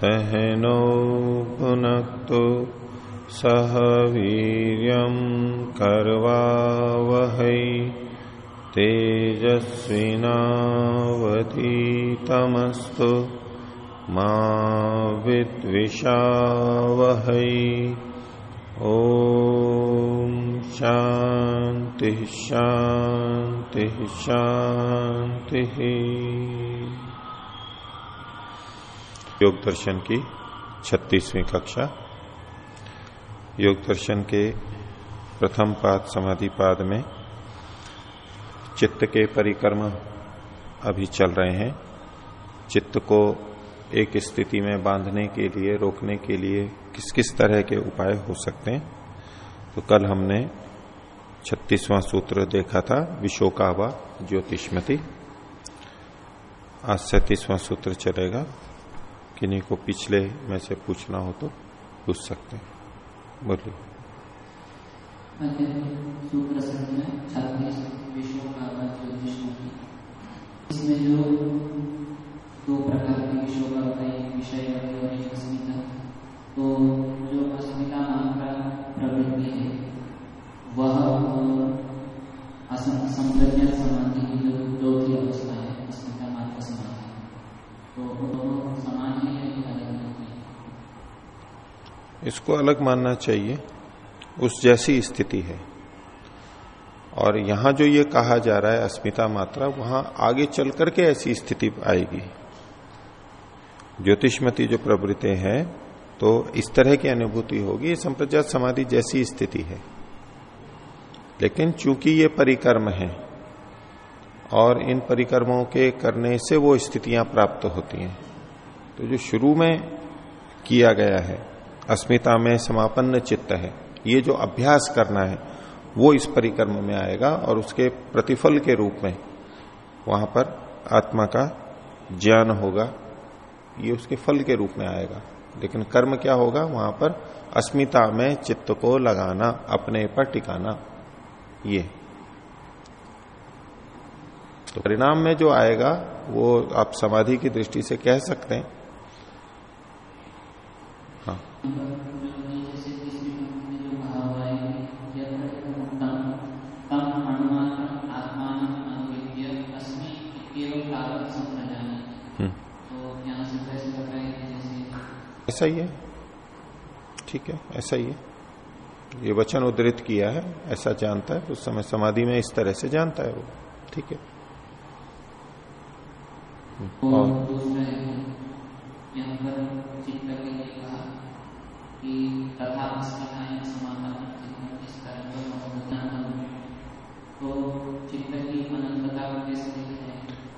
सहनौ भुनक्तु सह वीर्यं कर्वावहै तेजस्विनावतीतमस्तु मा विद्विषावहै। ॐ शान्ति शान्ति शान्तिः। योग दर्शन की छत्तीसवीं कक्षा। योग दर्शन के प्रथम पाद समाधि पाद में चित्त के परिक्रम अभी चल रहे हैं। चित्त को एक स्थिति में बांधने के लिए, रोकने के लिए किस किस तरह के उपाय हो सकते हैं? तो कल हमने छत्तीसवां सूत्र देखा था, विशोकावा ज्योतिषमति। आज सैतीसवां सूत्र चलेगा। किन्हीं को पिछले में से पूछना हो तो पूछ सकते हैं। बोलिए। इसमें जो दो प्रकार के विषयों का विषय तो इसको अलग मानना चाहिए, उस जैसी स्थिति है। और यहाँ जो ये कहा जा रहा है अस्मिता मात्रा, वहाँ आगे चल करके ऐसी स्थिति आएगी। ज्योतिषमती जो प्रवृत्ति है तो इस तरह की अनुभूति होगी संप्रजात समाधि जैसी स्थिति है। लेकिन चूँकि ये परिकर्म है, और इन परिक्रमों के करने से वो स्थितियाँ प्राप्त होती हैं तो जो शुरू में किया गया है अस्मिता में समापन्न चित्त है। ये जो अभ्यास करना है, वो इस परिक्रम में आएगा और उसके प्रतिफल के रूप में वहाँ पर आत्मा का ज्ञान होगा, ये उसके फल के रूप में आएगा। लेकिन कर्म क्या होगा? वहाँ पर अस्मिता में चित्त को लगाना, अपने पर टिकाना, ये। तो परिणाम में जो आएगा, वो आप समाधि की दृष्टि से कह सकते हैं। ऐसा ही है। ठीक है ऐसा ही है। ये वचन उद्धृत किया है ऐसा जानता है उस समय समाधि में इस तरह से जानता है वो। ठीक है। और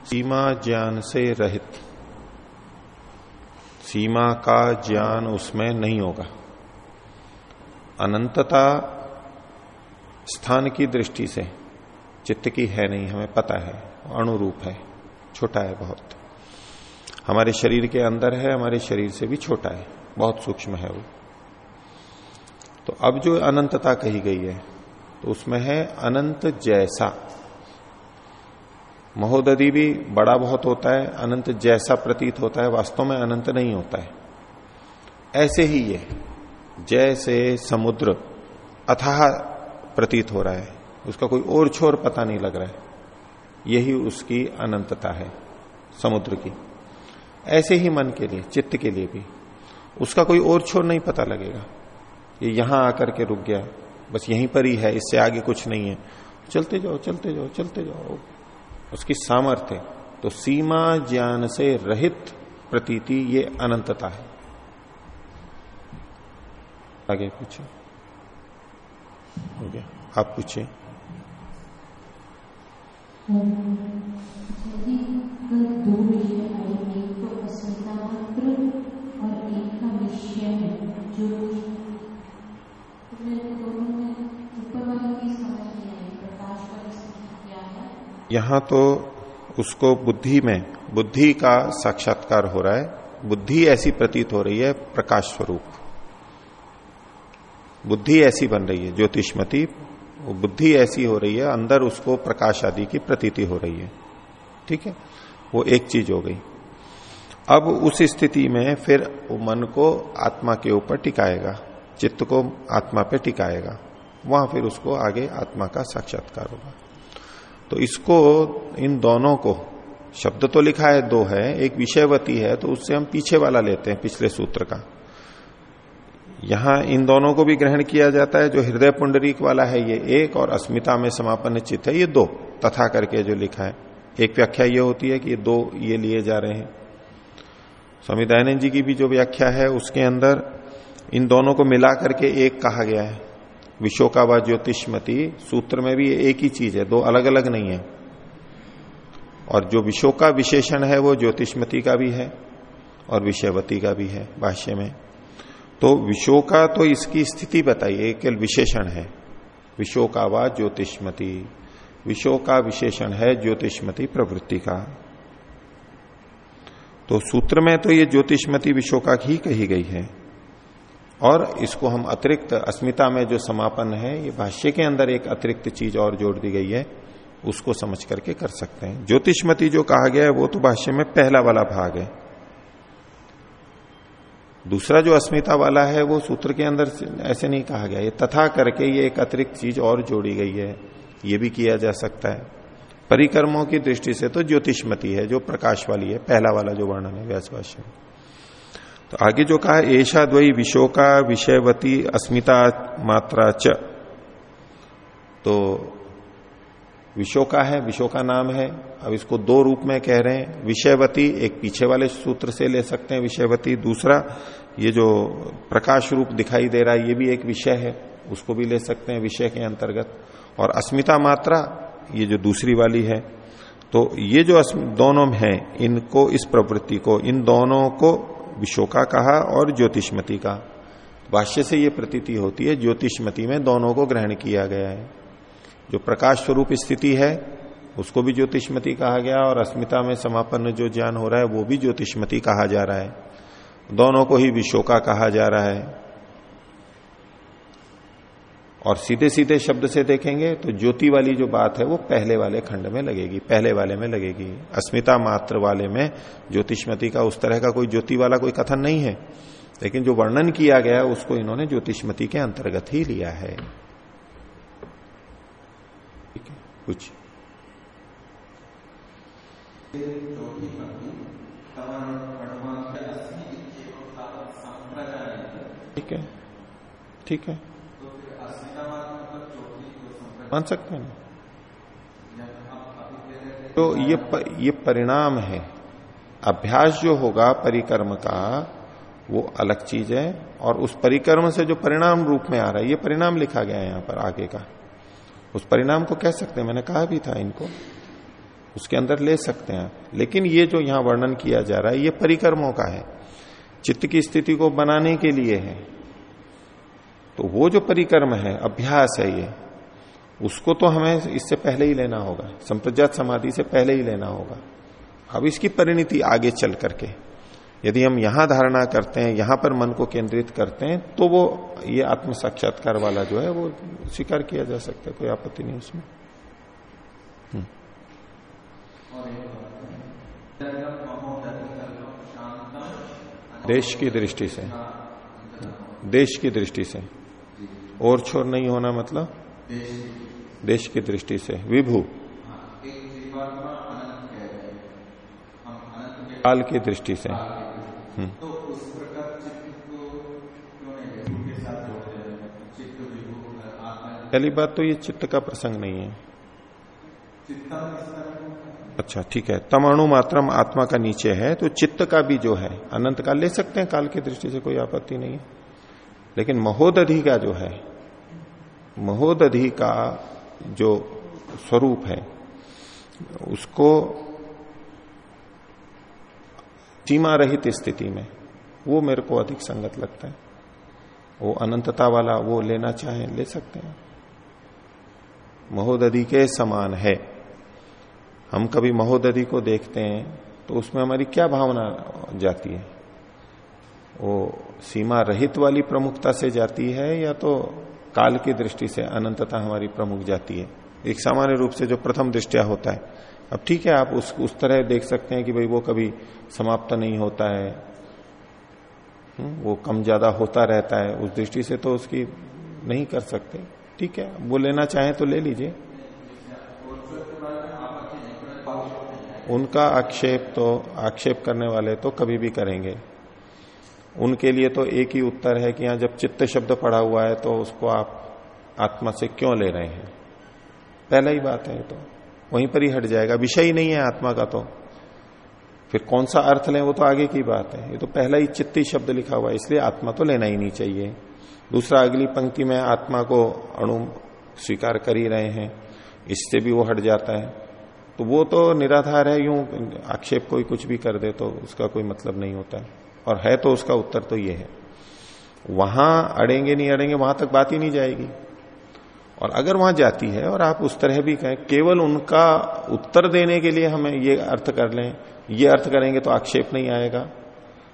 सीमा ज्ञान से रहित। सीमा का ज्ञान उसमें नहीं होगा। अनंतता स्थान की दृष्टि से चित्त की है नहीं, हमें पता है, अणुरूप है, छोटा है बहुत। हमारे शरीर के अंदर है, हमारे शरीर से भी छोटा है, बहुत सूक्ष्म है वो। तो अब जो अनंतता कही गई है तो उसमें है अनंत जैसा। महोदधि भी बड़ा बहुत होता है, अनंत जैसा प्रतीत होता है, वास्तव में अनंत नहीं होता है। ऐसे ही ये, जैसे समुद्र अथाह प्रतीत हो रहा है, उसका कोई और छोर पता नहीं लग रहा है। यही उसकी अनंतता है, समुद्र की। ऐसे ही मन के लिए, चित्त के लिए भी। उसका कोई और छोर नहीं पता लगेगा। ये यहाँ आकर के रुक गया। बस यहीं पर ही है, इससे आगे कुछ नहीं है। चलते जाओ चलते जाओ चलते जाओ। उसकी सामर्थ्य तो सीमा ज्ञान से रहित प्रतीति ये अनंतता है। आगे पूछिए। हो गया। आप पूछिए। यदि यहाँ तो उसको बुद्धि में, बुद्धि का साक्षात्कार हो रहा है। बुद्धि ऐसी प्रतीत हो रही है प्रकाश स्वरूप बुद्धि ऐसी बन रही है, ज्योतिषमती। बुद्धि ऐसी हो रही है, अंदर उसको प्रकाश आदि की प्रतीति हो रही है। ठीक है? वो एक चीज़ हो गई। अब उस स्थिति में फिर वो मन को आत्मा के ऊपर टिकाएगा। चित्त को आत्मा पे टिकाएगा, वहाँ फिर उसको आगे आत्मा का साक्षात्कार होगा। तो इसको, इन दोनों को, शब्द तो लिखा है, दो है, एक विषयवती है तो उससे हम पीछे वाला लेते हैं, पिछले सूत्र का। यहाँ इन दोनों को भी ग्रहण किया जाता है, जो हृदय पुंडरीक वाला है, ये एक, और अस्मिता में समापन चित्त है, ये दो, तथा करके जो लिखा है। एक व्याख्या ये होती है कि ये दो ये लिए जा रहे हैं। स्वामी दयानंद जी की भी जो व्याख्या है, उसके अंदर इन दोनों को मिला करके एक कहा गया है। विशोका व ज्योतिषमती सूत्र में भी एक ही चीज़ है, दो अलग अलग नहीं है। और जो विशोका विशेषण है, वो ज्योतिषमती का भी है और विषयवती का भी है भाष्य में। तो विशोका तो इसकी स्थिति बताइए केवल विशेषण है। विशोका व ज्योतिषमती। विशो का विशेषण है ज्योतिषमती प्रवृत्ति का। तो सूत्र में तो ये ज्योतिषमती विशोका ही कही गई है। और इसको हम अतिरिक्त, अस्मिता में जो समापन है, ये भाष्य के अंदर एक अतिरिक्त चीज़ और जोड़ दी गई है, उसको समझ करके कर सकते हैं। ज्योतिषमती जो कहा गया है, वो तो भाष्य में पहला वाला भाग है। दूसरा जो अस्मिता वाला है, वो सूत्र के अंदर ऐसे नहीं कहा गया। ये तथा करके ये एक अतिरिक्त चीज़ और जोड़ी गई है, ये भी किया जा सकता है। परिक्रमों की दृष्टि से तो ज्योतिषमती है, जो प्रकाश वाली है, पहला वाला जो वर्णन है व्यास भाष्य तो आगे जो कहा ऐशा द्वई विशोका विषयवती अस्मिता मात्रा च। तो विशोका है, विशोका नाम है। अब इसको दो रूप में कह रहे हैं। विषयवती एक पीछे वाले सूत्र से ले सकते हैं, विषयवती दूसरा। ये जो प्रकाश रूप दिखाई दे रहा है, ये भी एक विषय है। उसको भी ले सकते हैं विषय के अंतर्गत। और अस्मिता मात्रा, ये जो दूसरी वाली है। तो ये जो दोनों है, इनको, इस प्रवृत्ति को, इन दोनों को विशोका कहा और ज्योतिषमती का। भाष्य से ये प्रतीति होती है, ज्योतिषमती में दोनों को ग्रहण किया गया है। जो प्रकाश स्वरूप स्थिति है, उसको भी ज्योतिषमती कहा गया और अस्मिता में समापन जो ज्ञान हो रहा है, वो भी ज्योतिषमती कहा जा रहा है। दोनों को ही विशोका कहा जा रहा है। और सीधे सीधे शब्द से देखेंगे तो ज्योति वाली जो बात है, वो पहले वाले खंड में लगेगी, पहले वाले में लगेगी। अस्मिता मात्र वाले में ज्योतिषमती का उस तरह का कोई ज्योति वाला कोई कथन नहीं है। लेकिन जो वर्णन किया गया, उसको इन्होंने ज्योतिषमती के अंतर्गत ही लिया है। ठीक है, कुछ। ठीक है ठीक है। मान सकते हैं। तो ये प, ये परिणाम है। अभ्यास जो होगा परिकर्म का वो अलग चीज़ है और उस परिक्रम से जो परिणाम रूप में आ रहा है ये परिणाम लिखा गया है यहाँ पर आगे का। उस परिणाम को कह सकते हैं मैंने कहा भी था इनको। उसके अंदर ले सकते हैं। लेकिन ये जो यहाँ वर्णन किया जा रहा है ये परिक्रमों का है। चित्त की स्थिति को बनाने के लिए है। तो वो जो परिक्रम है अभ्यास है ये। उसको तो हमें इससे पहले ही लेना होगा संप्रजात समाधि से पहले ही लेना होगा। अब इसकी परिणति आगे चल करके, यदि हम यहाँ धारणा करते हैं, यहाँ पर मन को केंद्रित करते हैं तो वो, ये आत्म साक्षात्कार वाला जो है, वो स्वीकार किया जा सकता है, कोई आपत्ति नहीं उसमें। हम्म। देश की दृष्टि से। देश की दृष्टि से। और छोर नहीं होना मतलब? देश की दृष्टि से। विभू। काल की दृष्टि से। हम्म। पहली बात तो ये चित्त का प्रसंग नहीं है। अच्छा ठीक है। तमाणु मात्रम आत्मा का नीचे है तो चित्त का भी जो है, अनंत काल ले सकते हैं, काल की दृष्टि से कोई आपत्ति नहीं है। लेकिन महोदधि का जो है महोदधि का जो स्वरूप है, उसको सीमा रहित स्थिति में, वो मेरे को अधिक संगत लगता है। वो अनंतता वाला वो लेना चाहे, ले सकते हैं। महोदधि के समान है। हम कभी महोदधि को देखते हैं तो उसमें हमारी क्या भावना जाती है? वो सीमा रहित वाली प्रमुखता से जाती है या तो काल की दृष्टि से अनंतता हमारी प्रमुख जाती है। एक सामान्य रूप से जो प्रथम दृष्टिया होता है। अब ठीक है आप उस उस तरह देख सकते हैं कि भाई वो कभी समाप्त नहीं होता है। हम्म, वो कम ज़्यादा होता रहता है। उस दृष्टि से तो उसकी नहीं कर सकते। ठीक है वो लेना चाहे तो ले लीजिए। उनका आक्षेप तो आक्षेप करने वाले तो कभी भी करेंगे। उनके लिए तो एक ही उत्तर है कि यहाँ जब चित्त शब्द पड़ा हुआ है तो उसको आप आत्मा से क्यों ले रहे हैं? पहला ही बात है तो। वहीं पर ही हट जाएगा। विषय ही नहीं है आत्मा का तो। फिर कौन सा अर्थ लें वो तो आगे की बात है। ये तो पहला ही चित्ती शब्द लिखा हुआ है, इसलिए आत्मा तो लेना ही नहीं चाहिए। दूसरा, अगली पंक्ति में आत्मा को अणु स्वीकार कर ही रहे हैं। इससे भी वो हट जाता है। तो वो तो निराधार है, यूँ आक्षेप कोई कुछ भी कर दे तो उसका कोई मतलब नहीं होता है। और है तो उसका उत्तर तो ये है। वहाँ अड़ेंगे नहीं अड़ेंगे, वहाँ तक बात ही नहीं जाएगी। और अगर वहाँ जाती है और आप उस तरह भी कहें, केवल उनका उत्तर देने के लिए हमें ये अर्थ कर लें, ये अर्थ करेंगे तो आक्षेप नहीं आएगा।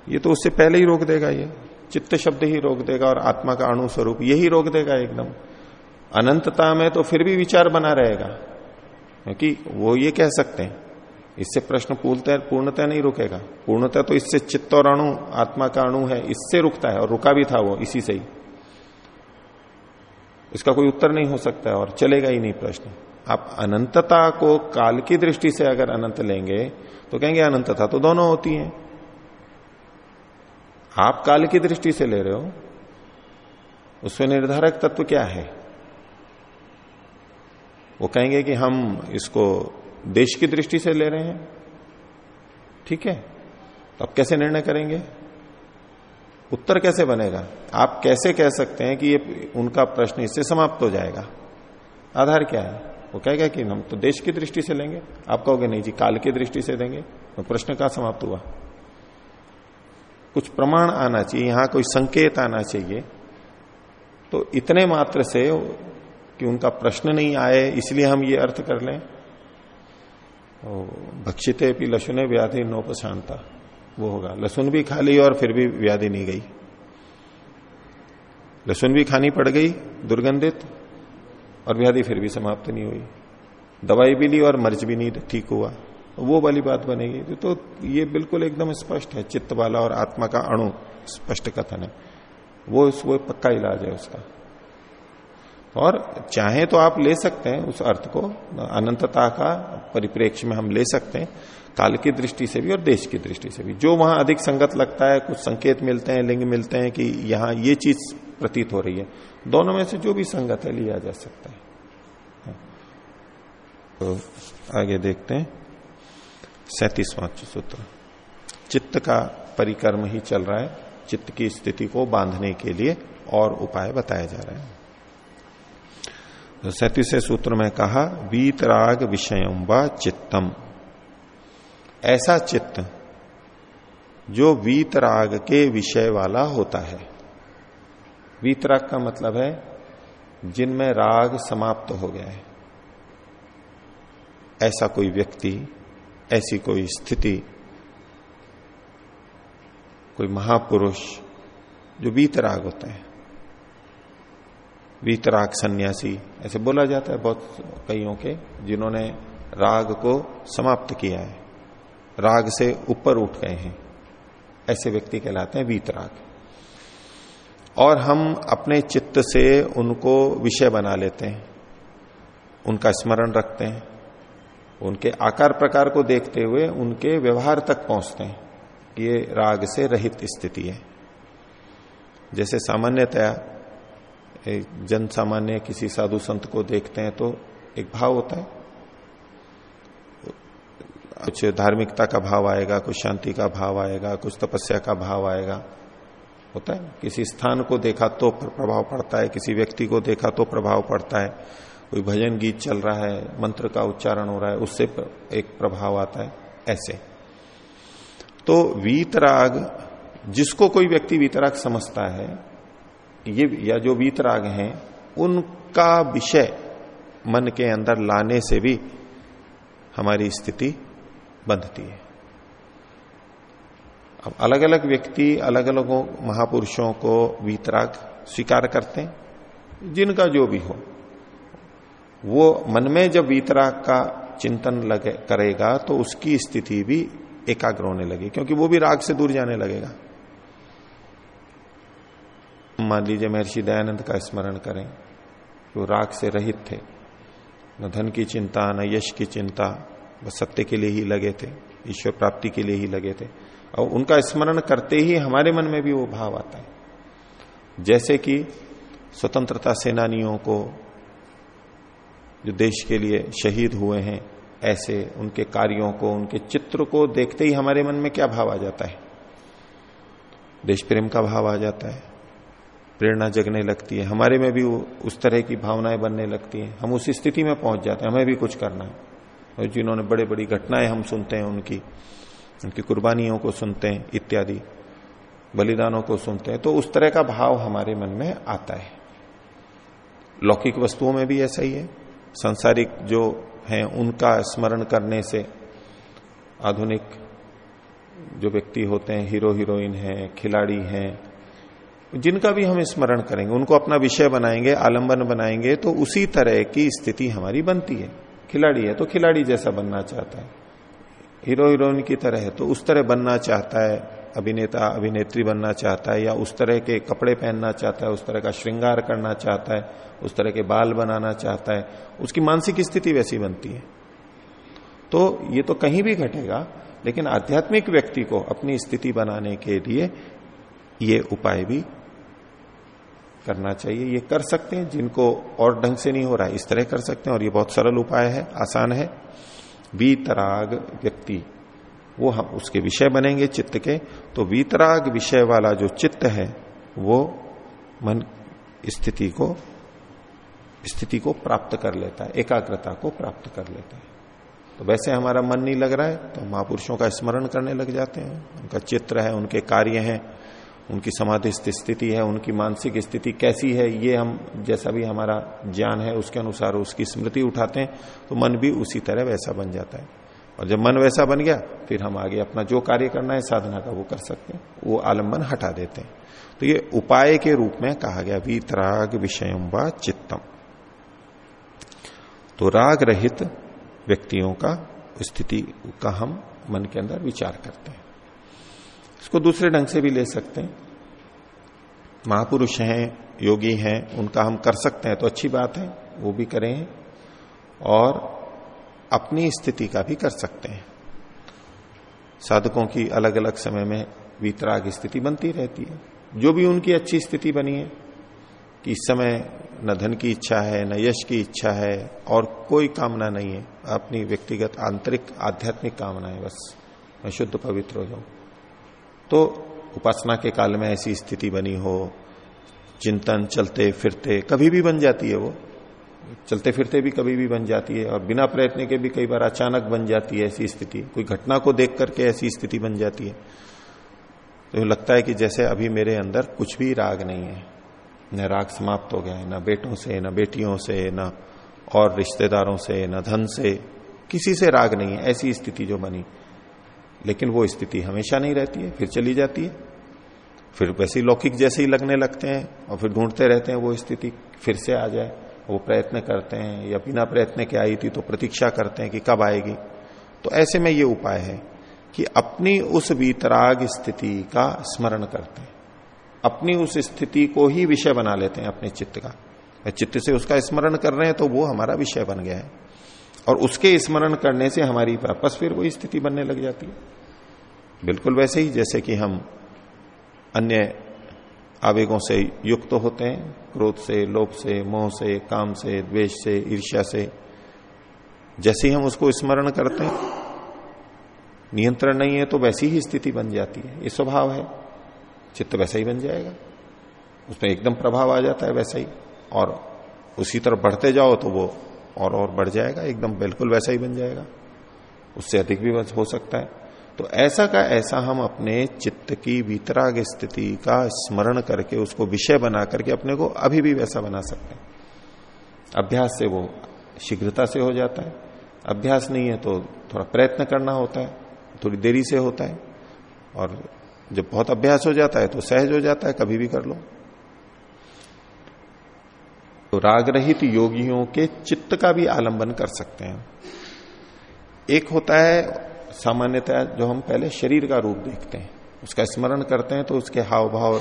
ये तो उससे पहले ही रोक देगा ये। चित्त शब्द ही रोक देगा और आत्मा का अणु स्वरूप यही रोक देगा एकदम। अनंतता में तो फिर भी विचार बना रहेगा। क्योंकि वो ये कह सकते हैं इससे प्रश्न पूर्णतः पूर्णतः नहीं रुकेगा। पूर्णतः तो इससे चित्त और अणु, आत्मा का अणु है, इससे रुकता है, और रुका भी था वो, इसी से ही। इसका कोई उत्तर नहीं हो सकता है और चलेगा ही नहीं प्रश्न। आप अनंतता को काल की दृष्टि से अगर अनंत लेंगे तो कहेंगे अनंतता तो दोनों होती है। आप काल की दृष्टि से ले रहे हो, उसमें निर्धारक तत्व क्या है? वो कहेंगे कि हम इसको देश की दृष्टि से ले रहे हैं। ठीक है? तो आप कैसे निर्णय करेंगे? उत्तर कैसे बनेगा? आप कैसे कह सकते हैं कि ये, उनका प्रश्न इससे समाप्त हो जाएगा? आधार क्या है? वो कहेगा कि हम तो देश की दृष्टि से लेंगे। आप कहोगे, नहीं जी, काल की दृष्टि से देंगे। तो प्रश्न कहाँ समाप्त हुआ? कुछ प्रमाण आना चाहिए, यहाँ कोई संकेत आना चाहिए। तो इतने मात्र से कि उनका प्रश्न नहीं आए, इसलिए हम ये अर्थ कर लें। भक्षिते भी लसुने व्याधि नौपशांता। वो होगा। लहसुन भी खा ली और फिर भी व्याधि नहीं गई। लहसुन भी खानी पड़ गई, दुर्गंधित, और व्याधि फिर भी समाप्त नहीं हुई। दवाई भी ली और मर्ज भी नहीं, ठीक हुआ। वो वाली बात बनेगी। तो ये बिल्कुल एकदम स्पष्ट है। चित्त वाला और आत्मा का अणु, स्पष्ट कथन है। वो वो पक्का इलाज है उसका। और चाहे तो आप ले सकते हैं उस अर्थ को, अनंतता का परिप्रेक्ष्य में हम ले सकते हैं, काल की दृष्टि से भी और देश की दृष्टि से भी। जो वहाँ अधिक संगत लगता है, कुछ संकेत मिलते हैं, लिंग मिलते हैं कि यहाँ ये चीज़ प्रतीत हो रही है, दोनों में से जो भी संगत है, लिया जा सकता है। तो आगे देखते हैं। सैतीसवां सूत्र। चित्त का परिक्रम ही चल रहा है, चित्त की स्थिति को बांधने के लिए और उपाय बताया जा रहा है। तो सैतीसवें सूत्र में कहा, वीतराग विषयम व चित्तम। ऐसा चित्त जो वीतराग के विषय वाला होता है। वीतराग का मतलब है, जिनमें राग समाप्त हो गया है। ऐसा कोई व्यक्ति, ऐसी कोई स्थिति, कोई महापुरुष जो वीतराग होता है। वीतराग सन्यासी, ऐसे बोला जाता है बहुत कईयों के, जिन्होंने राग को समाप्त किया है। राग से ऊपर उठ गए हैं। ऐसे व्यक्ति कहलाते हैं वीतराग और हम अपने चित्त से उनको विषय बना लेते हैं। उनका स्मरण रखते हैं। उनके आकार प्रकार को देखते हुए उनके व्यवहार तक पहुँचते हैं ये राग से रहित स्थिति है। जैसे सामान्यतया जन सामान्य किसी साधु संत को देखते हैं तो एक भाव होता है। कुछ धार्मिकता का भाव आएगा, कुछ शांति का भाव आएगा, कुछ तपस्या का भाव आएगा, होता है। किसी स्थान को देखा तो प्रभाव पड़ता है, किसी व्यक्ति को देखा तो प्रभाव पड़ता है। कोई भजन गीत चल रहा है, मंत्र का उच्चारण हो रहा है, उससे एक प्रभाव आता है, ऐसे। तो वीतराग, जिसको कोई व्यक्ति वीतराग समझता है ये या जो वीतराग हैं, उनका विषय मन के अंदर लाने से भी हमारी स्थिति बंधती है। अब अलग अलग व्यक्ति अलग अलग महापुरुषों को वीतराग स्वीकार करते हैं, जिनका जो भी हो, वो मन में जब वीतराग का चिंतन लगे, करेगा तो उसकी स्थिति भी एकाग्र होने लगी क्योंकि वो भी राग से दूर जाने लगेगा। मान लीजिए महर्षि दयानंद का स्मरण करें वो राग से रहित थे, न धन की चिंता, न यश की चिंता, बस सत्य के लिए ही लगे थे, ईश्वर प्राप्ति के लिए ही लगे थे। और उनका स्मरण करते ही हमारे मन में भी वो भाव आता है। जैसे कि स्वतंत्रता सेनानियों को जो देश के लिए शहीद हुए हैं, ऐसे उनके कार्यों को, उनके चित्र को देखते ही हमारे मन में क्या भाव आ जाता है? देश प्रेम का भाव आ जाता है। प्रेरणा जगने लगती है। हमारे में भी उस तरह की भावनाएँ बनने लगती हैं। हम उस स्थिति में पहुँच जाते हैं। हमें भी कुछ करना है। और जिन्होंने बड़े बड़ी घटनाएँ हम सुनते हैं, उनकी उनकी कुर्बानियों को सुनते हैं, इत्यादि, बलिदानों को सुनते हैं तो उस तरह का भाव हमारे मन में आता है। लौकिक वस्तुओं में भी ऐसा ही है। संसारिक जो हैं, उनका स्मरण करने से आधुनिक जो व्यक्ति होते हैं हीरो हीरोइन हैं, खिलाड़ी हैं जिनका भी हम स्मरण करेंगे, उनको अपना विषय बनाएँगे, आलंबन बनाएँगे तो उसी तरह की स्थिति हमारी बनती है। खिलाड़ी है तो खिलाड़ी जैसा बनना चाहता है। हीरो हीरोइन की तरह है तो उस तरह बनना चाहता है, अभिनेता, अभिनेत्री बनना चाहता है, या उस तरह के कपड़े पहनना चाहता है, उस तरह का श्रृंगार करना चाहता है, उस तरह के बाल बनाना चाहता है, उसकी मानसिक स्थिति वैसी बनती है। तो ये तो कहीं भी घटेगा, लेकिन आध्यात्मिक व्यक्ति को अपनी स्थिति बनाने के लिए ये उपाय भी करना चाहिए। ये कर सकते हैं, जिनको और ढंग से नहीं हो रहा है। इस तरह कर सकते हैं और ये बहुत सरल उपाय है, आसान है। वीतराग व्यक्ति, वो हम, उसके विषय बनेंगे चित्त के। तो वीतराग विषय वाला जो चित्त है, वो मन स्थिति को स्थिति को प्राप्त कर लेता है, एकाग्रता को प्राप्त कर लेता है। तो वैसे हमारा मन नहीं लग रहा है तो महापुरुषों का स्मरण करने लग जाते हैं। उनका चित्र है, उनके कार्य हैं उनकी समाधि स्थिति है, उनकी मानसिक स्थिति कैसी है, ये हम, जैसा भी हमारा ज्ञान है, उसके अनुसार उसकी स्मृति उठाते हैं तो मन भी उसी तरह वैसा बन जाता है। और जब मन वैसा बन गया, फिर हम आगे अपना जो कार्य करना है, साधना का वो कर सकते हैं, वो आलंबन हटा देते हैं। तो ये उपाय के रूप में कहा गया, वीतराग विषयम व चित्तम। तो राग रहित व्यक्तियों का स्थिति का हम मन के अंदर विचार करते हैं। इसको दूसरे ढंग से भी ले सकते हैं। महापुरुष हैं, योगी हैं, उनका हम कर सकते हैं तो अच्छी बात है, वो भी करें और अपनी स्थिति का भी कर सकते हैं। साधकों की अलग अलग समय में वितराग स्थिति बनती रहती है। जो भी उनकी अच्छी स्थिति बनी है, कि इस समय न धन की इच्छा है, न यश की इच्छा है, और कोई कामना नहीं है, अपनी व्यक्तिगत, आंतरिक, आध्यात्मिक कामना है बस। मैं शुद्ध पवित्र हो जाऊँ। तो उपासना के काल में ऐसी स्थिति बनी हो, चिंतन, चलते, फिरते, कभी भी बन जाती है वो। चलते, फिरते भी कभी भी बन जाती है और बिना प्रयत्न के भी कई बार अचानक बन जाती है ऐसी स्थिति। कोई घटना को देख करके ऐसी स्थिति बन जाती है। तो लगता है कि जैसे अभी मेरे अंदर कुछ भी राग नहीं है। न राग समाप्त हो गया है, न बेटों से, न बेटियों से, न और रिश्तेदारों से, न धन से, किसी से राग नहीं है, ऐसी स्थिति जो बनी। लेकिन वो स्थिति हमेशा नहीं रहती है, फिर चली जाती है। फिर वैसे ही लौकिक जैसे ही लगने लगते हैं और फिर ढूंढते रहते हैं वो स्थिति, फिर से आ जाए। वो प्रयत्न करते हैं या बिना प्रयत्न के आई थी तो प्रतीक्षा करते हैं कि कब आएगी। तो ऐसे में ये उपाय है कि अपनी उस वीतराग स्थिति का स्मरण करते हैं। अपनी उस स्थिति को ही विषय बना लेते हैं अपने चित्त का। चित्त से उसका स्मरण कर रहे हैं तो वो हमारा विषय बन गया है। और उसके स्मरण करने से हमारी वापस फिर वही स्थिति बनने लग जाती है। बिल्कुल वैसे ही जैसे कि हम अन्य आवेगों से युक्त तो होते हैं, क्रोध से, लोभ से, मोह से, काम से, द्वेष से, ईर्ष्या से, जैसे ही हम उसको स्मरण करते हैं, नियंत्रण नहीं है तो वैसी ही स्थिति बन जाती है। ये स्वभाव है, चित्त वैसा ही बन जाएगा। उसमें एकदम प्रभाव आ जाता है वैसा ही, और उसी तरफ़ बढ़ते जाओ तो वो और और बढ़ जाएगा, एकदम बिल्कुल वैसा ही बन जाएगा। उससे अधिक भी हो सकता है। तो ऐसा का ऐसा हम अपने चित्त की वितराग स्थिति का स्मरण करके, उसको विषय बना करके अपने को अभी भी वैसा बना सकते हैं। अभ्यास से वो शीघ्रता से हो जाता है। अभ्यास नहीं है तो थोड़ा प्रयत्न करना होता है, थोड़ी देरी से होता है। और जब बहुत अभ्यास हो जाता है तो सहज हो जाता है, कभी भी कर लो। तो राग रहित योगियों के चित्त का भी आलंबन कर सकते हैं। एक होता है सामान्यतः जो हम पहले शरीर का रूप देखते हैं, उसका स्मरण करते हैं तो उसके हाव भाव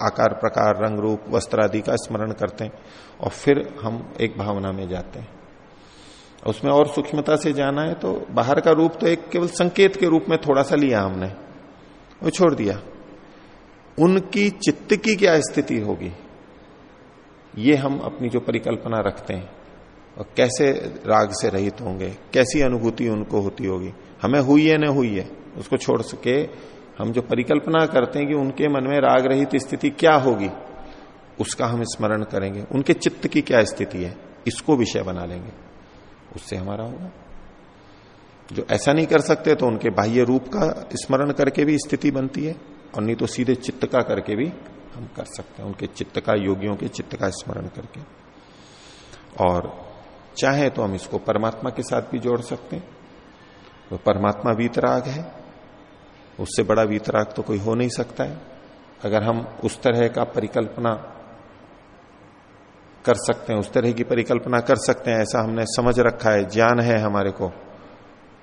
आकार, प्रकार, रंग, रूप, वस्त्र आदि का स्मरण करते हैं और फिर हम एक भावना में जाते हैं। उसमें और सूक्ष्मता से जाना है तो बाहर का रूप तो एक केवल संकेत के रूप में थोड़ा सा लिया हमने, वो छोड़ दिया। उनकी चित्त की क्या स्थिति होगी? ये हम अपनी जो परिकल्पना रखते हैं, और कैसे राग से रहित होंगे, कैसी अनुभूति उनको होती होगी, हमें हुई है, न हुई है, उसको छोड़ सके, हम जो परिकल्पना करते हैं कि उनके मन में राग रहित स्थिति क्या होगी, उसका हम स्मरण करेंगे। उनके चित्त की क्या स्थिति है, इसको विषय बना लेंगे। उससे हमारा होगा। जो ऐसा नहीं कर सकते तो उनके बाह्य रूप का स्मरण करके भी स्थिति बनती है, और नहीं तो सीधे चित्त का करके भी हम कर सकते हैं, उनके चित्त का, योगियों के चित्त का स्मरण करके। और चाहे तो हम इसको परमात्मा के साथ भी जोड़ सकते हैं। तो परमात्मा वीतराग है, उससे बड़ा वीतराग तो कोई हो नहीं सकता है। अगर हम उस तरह का परिकल्पना कर सकते हैं, उस तरह की परिकल्पना कर सकते हैं, ऐसा हमने समझ रखा है, ज्ञान है हमारे को।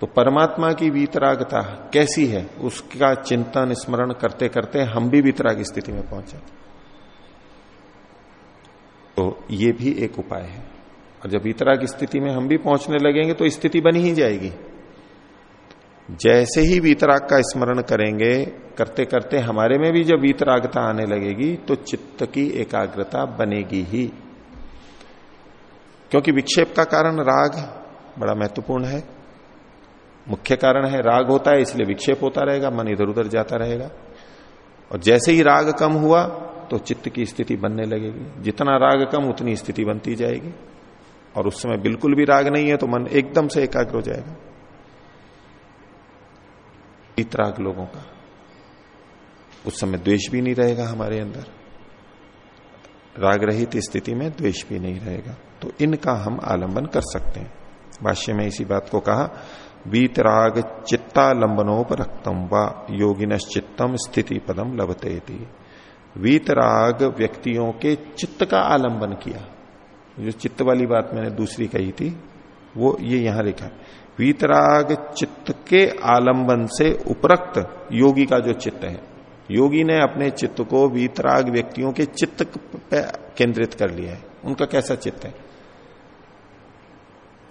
तो परमात्मा की वीतरागता कैसी है, उसका चिंतन, स्मरण करते करते हम भी वितराग स्थिति में पहुँचे। तो ये भी एक उपाय है। और जब वीतराग स्थिति में हम भी पहुँचने लगेंगे तो स्थिति बनी ही जाएगी। जैसे ही वीतराग का स्मरण करेंगे, करते करते हमारे में भी जब वीतरागता आने लगेगी तो चित्त की एकाग्रता बनेगी ही। क्योंकि विक्षेप का कारण राग बड़ा महत्वपूर्ण है। मुख्य कारण है, राग होता है, इसलिए विक्षेप होता रहेगा, मन इधर उधर जाता रहेगा। और जैसे ही राग कम हुआ तो चित्त की स्थिति बनने लगेगी। जितना राग कम, उतनी स्थिति बनती जाएगी। और उस समय बिल्कुल भी राग नहीं है तो मन एकदम से एकाग्र हो जाएगा। इतराग लोगों का। उस समय द्वेष भी नहीं रहेगा हमारे अंदर। राग रहित स्थिति में द्वेष भी नहीं रहेगा। तो इनका हम आलंबन कर सकते हैं। भाष्य में इसी बात को कहा वीतराग चित्तालंबनोपरक्तम व योगिनश्चित्तम स्थिति पदम लभते वीतराग व्यक्तियों के चित्त का आलंबन किया। जो चित्त वाली बात मैंने दूसरी कही थी, वो ये यहाँ लिखा वीतराग चित्त के आलंबन से उपरक्त योगी का जो चित्त है, योगी ने अपने चित्त को वीतराग व्यक्तियों के चित्त पे, केंद्रित कर लिया है। उनका कैसा चित्त है?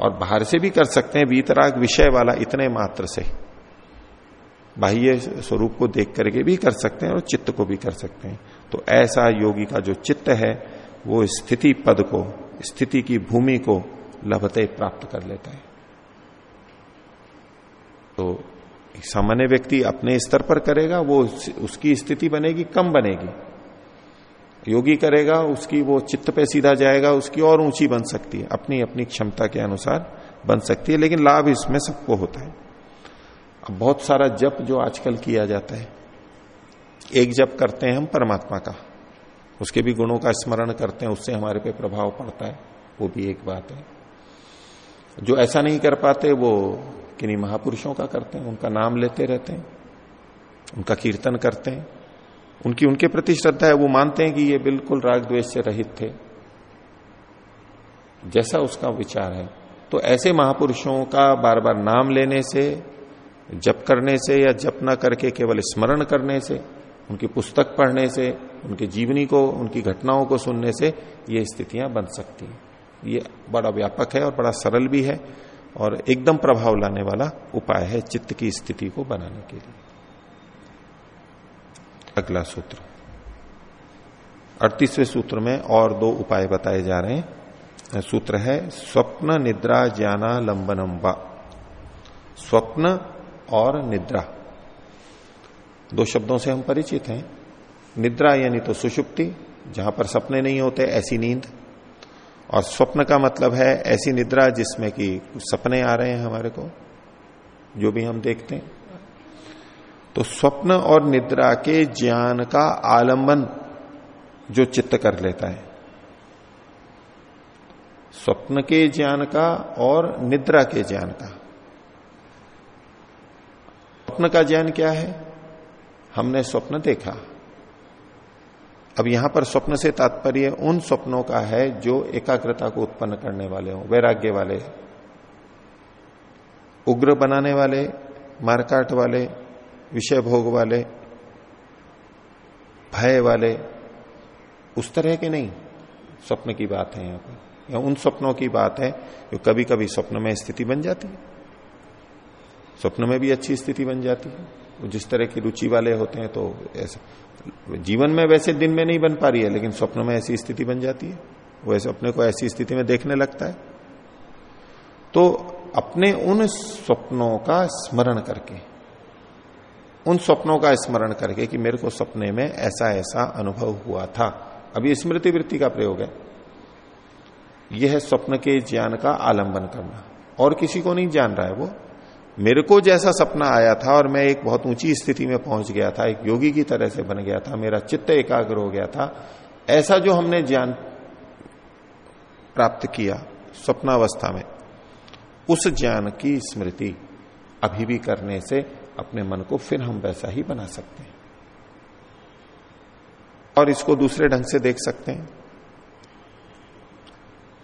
और बाहर से भी कर सकते हैं वीतराग विषय वाला इतने मात्र से। बाह्य स्वरूप को देख करके भी कर सकते हैं और चित्त को भी कर सकते हैं। तो ऐसा योगी का जो चित्त है, वो स्थिति पद को, स्थिति की भूमि को लभते प्राप्त कर लेता है। तो सामान्य व्यक्ति अपने स्तर पर करेगा, वो उसकी स्थिति बनेगी, कम बनेगी। योगी करेगा, उसकी वो चित्त पे सीधा जाएगा, उसकी और ऊँची बन सकती है। अपनी अपनी क्षमता के अनुसार बन सकती है, लेकिन लाभ इसमें सबको होता है। अब बहुत सारा जप जो आजकल किया जाता है, एक जप करते हैं हम परमात्मा का। उसके भी गुणों का स्मरण करते हैं, उससे हमारे पे प्रभाव पड़ता है। वो भी एक बात है। जो ऐसा नहीं कर पाते, वो किन्हीं महापुरुषों का करते हैं, उनका नाम लेते रहते हैं, उनका कीर्तन करते हैं। उनकी, उनके प्रति श्रद्धा है, वो मानते हैं कि ये बिल्कुल राग द्वेष से रहित थे। जैसा उसका विचार है। तो ऐसे महापुरुषों का बार बार नाम लेने से, जप करने से या जप ना करके केवल स्मरण करने से, उनकी पुस्तक पढ़ने से, उनकी जीवनी को, उनकी घटनाओं को सुनने से ये स्थितियाँ बन सकती हैं। ये बड़ा व्यापक है और बड़ा सरल भी है और एकदम प्रभाव लाने वाला उपाय है चित्त की स्थिति को बनाने के लिए। अगला सूत्र। अड़तीसवें सूत्र में और दो उपाय बताए जा रहे हैं। सूत्र है, स्वप्न, निद्रा, ज्ञाना, लंबनम, व। स्वप्न और निद्रा। दो शब्दों से हम परिचित हैं। निद्रा यानी तो सुषुप्ति, जहाँ पर सपने नहीं होते, ऐसी नींद। और स्वप्न का मतलब है ऐसी निद्रा जिसमें कि सपने आ रहे हैं हमारे को, जो भी हम देखते हैं। तो स्वप्न और निद्रा के ज्ञान का आलंबन जो चित्त कर लेता है। स्वप्न के ज्ञान का और निद्रा के ज्ञान का। स्वप्न का ज्ञान क्या है? हमने स्वप्न देखा। अब यहाँ पर स्वप्न से तात्पर्य उन स्वप्नों का है जो एकाग्रता को उत्पन्न करने वाले हो, वैराग्य वाले, उग्र बनाने वाले, मारकाट वाले विषय भोग वाले, भय वाले, उस तरह के नहीं। स्वप्न की बात है यहाँ पर। या उन स्वप्नों की बात है जो कभी कभी स्वप्न में स्थिति बन जाती है। स्वप्न में भी अच्छी स्थिति बन जाती है। जिस तरह की रुचि वाले होते हैं तो ऐसा, जीवन में वैसे दिन में नहीं बन पा रही है, लेकिन स्वप्न में ऐसी स्थिति बन जाती है। वो ऐसे अपने को ऐसी स्थिति में देखने लगता है। तो अपने उन स्वप्नों का स्मरण करके उन स्वप्नों का स्मरण करके कि मेरे को सपने में ऐसा ऐसा अनुभव हुआ था। अभी स्मृति वृत्ति का प्रयोग है। यह है स्वप्न के ज्ञान का आलंबन करना। और किसी को नहीं जान रहा है वो। मेरे को जैसा सपना आया था और मैं एक बहुत ऊँची स्थिति में पहुँच गया था, एक योगी की तरह से बन गया था, मेरा चित्त एकाग्र हो गया था। ऐसा जो हमने ज्ञान प्राप्त किया स्वप्नावस्था में, उस ज्ञान की स्मृति अभी भी करने से अपने मन को फिर हम वैसा ही बना सकते हैं। और इसको दूसरे ढंग से देख सकते हैं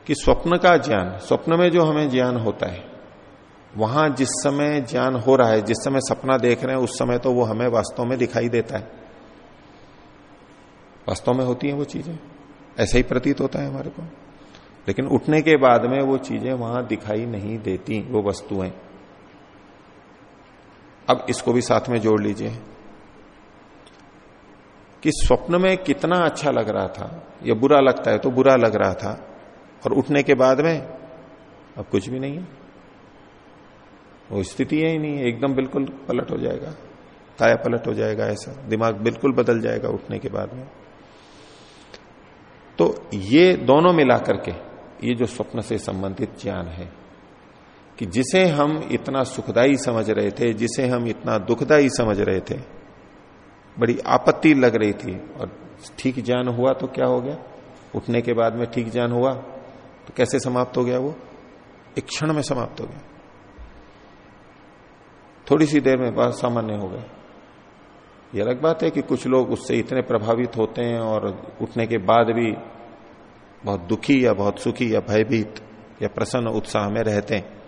कि स्वप्न का ज्ञान, स्वप्न में जो हमें ज्ञान होता है, वहाँ जिस समय ज्ञान हो रहा है, जिस समय सपना देख रहे हैं, उस समय तो वो हमें वास्तव में दिखाई देता है। वास्तव में होती है वो चीज़ें। ऐसा ही प्रतीत होता है हमारे को। लेकिन उठने के बाद में वो चीज़ें वहाँ दिखाई नहीं देती, वो वस्तुएँ। अब इसको भी साथ में जोड़ लीजिए। कि स्वप्न में कितना अच्छा लग रहा था। या बुरा लगता है तो बुरा लग रहा था। और उठने के बाद में अब कुछ भी नहीं है। वो स्थिति है ही नहीं है। एकदम बिल्कुल पलट हो जाएगा। काया पलट हो जाएगा ऐसा। दिमाग बिल्कुल बदल जाएगा उठने के बाद में। तो ये दोनों मिलाकर के ये जो स्वप्न से संबंधित ज्ञान है कि जिसे हम इतना सुखदाई समझ रहे थे, जिसे हम इतना दुखदाई समझ रहे थे, बड़ी आपत्ति लग रही थी। और ठीक ज्ञान हुआ तो क्या हो गया? उठने के बाद में ठीक ज्ञान हुआ तो कैसे समाप्त हो गया वो? एक क्षण में समाप्त हो गया। थोड़ी सी देर में बात सामान्य हो गए ये अलग बात है कि कुछ लोग उससे इतने प्रभावित होते हैं और उठने के बाद भी बहुत दुखी या बहुत सुखी या भयभीत या प्रसन्न उत्साह में रहते हैं।